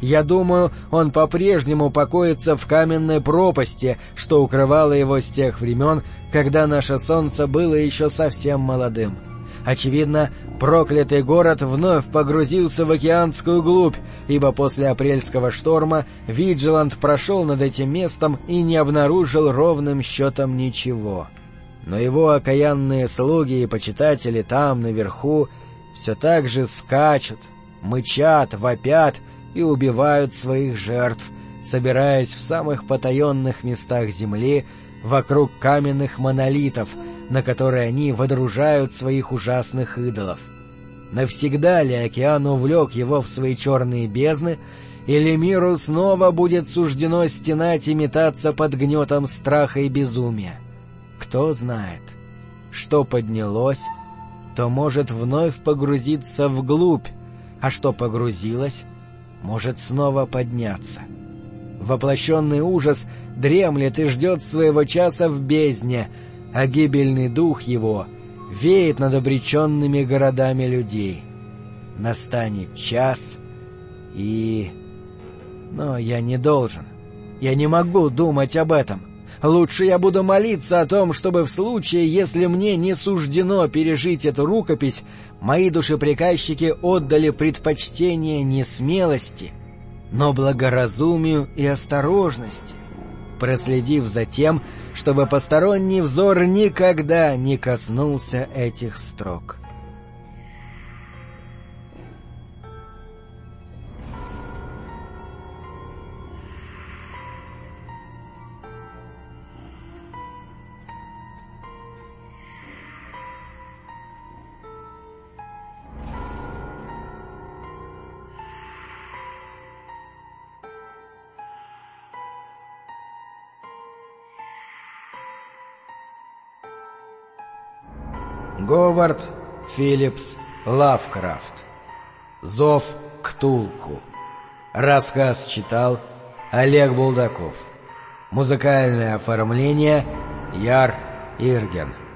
Я думаю, он по-прежнему покоится в каменной пропасти, что укрывало его с тех времен, когда наше солнце было еще совсем молодым. Очевидно, проклятый город вновь погрузился в океанскую глубь, ибо после апрельского шторма Виджиланд прошел над этим местом и не обнаружил ровным счетом ничего. Но его окаянные слуги и почитатели там, наверху, все так же скачут, мычат, вопят и убивают своих жертв, собираясь в самых потаенных местах земли вокруг каменных монолитов, на которые они водружают своих ужасных идолов. Навсегда ли океан увлек его в свои черные бездны, или миру снова будет суждено стенать и метаться под гнетом страха и безумия? Кто знает. Что поднялось, то может вновь погрузиться вглубь, а что погрузилось, может снова подняться. Воплощенный ужас дремлет и ждет своего часа в бездне, а гибельный дух его — веет над обреченными городами людей. Настанет час, и... Но я не должен. Я не могу думать об этом. Лучше я буду молиться о том, чтобы в случае, если мне не суждено пережить эту рукопись, мои душеприказчики отдали предпочтение не смелости, но благоразумию и осторожности проследив за тем, чтобы посторонний взор никогда не коснулся этих строк. Говард Филлипс Лавкрафт. Зов к Тулху. Рассказ читал Олег Булдаков. Музыкальное оформление Яр Ирген.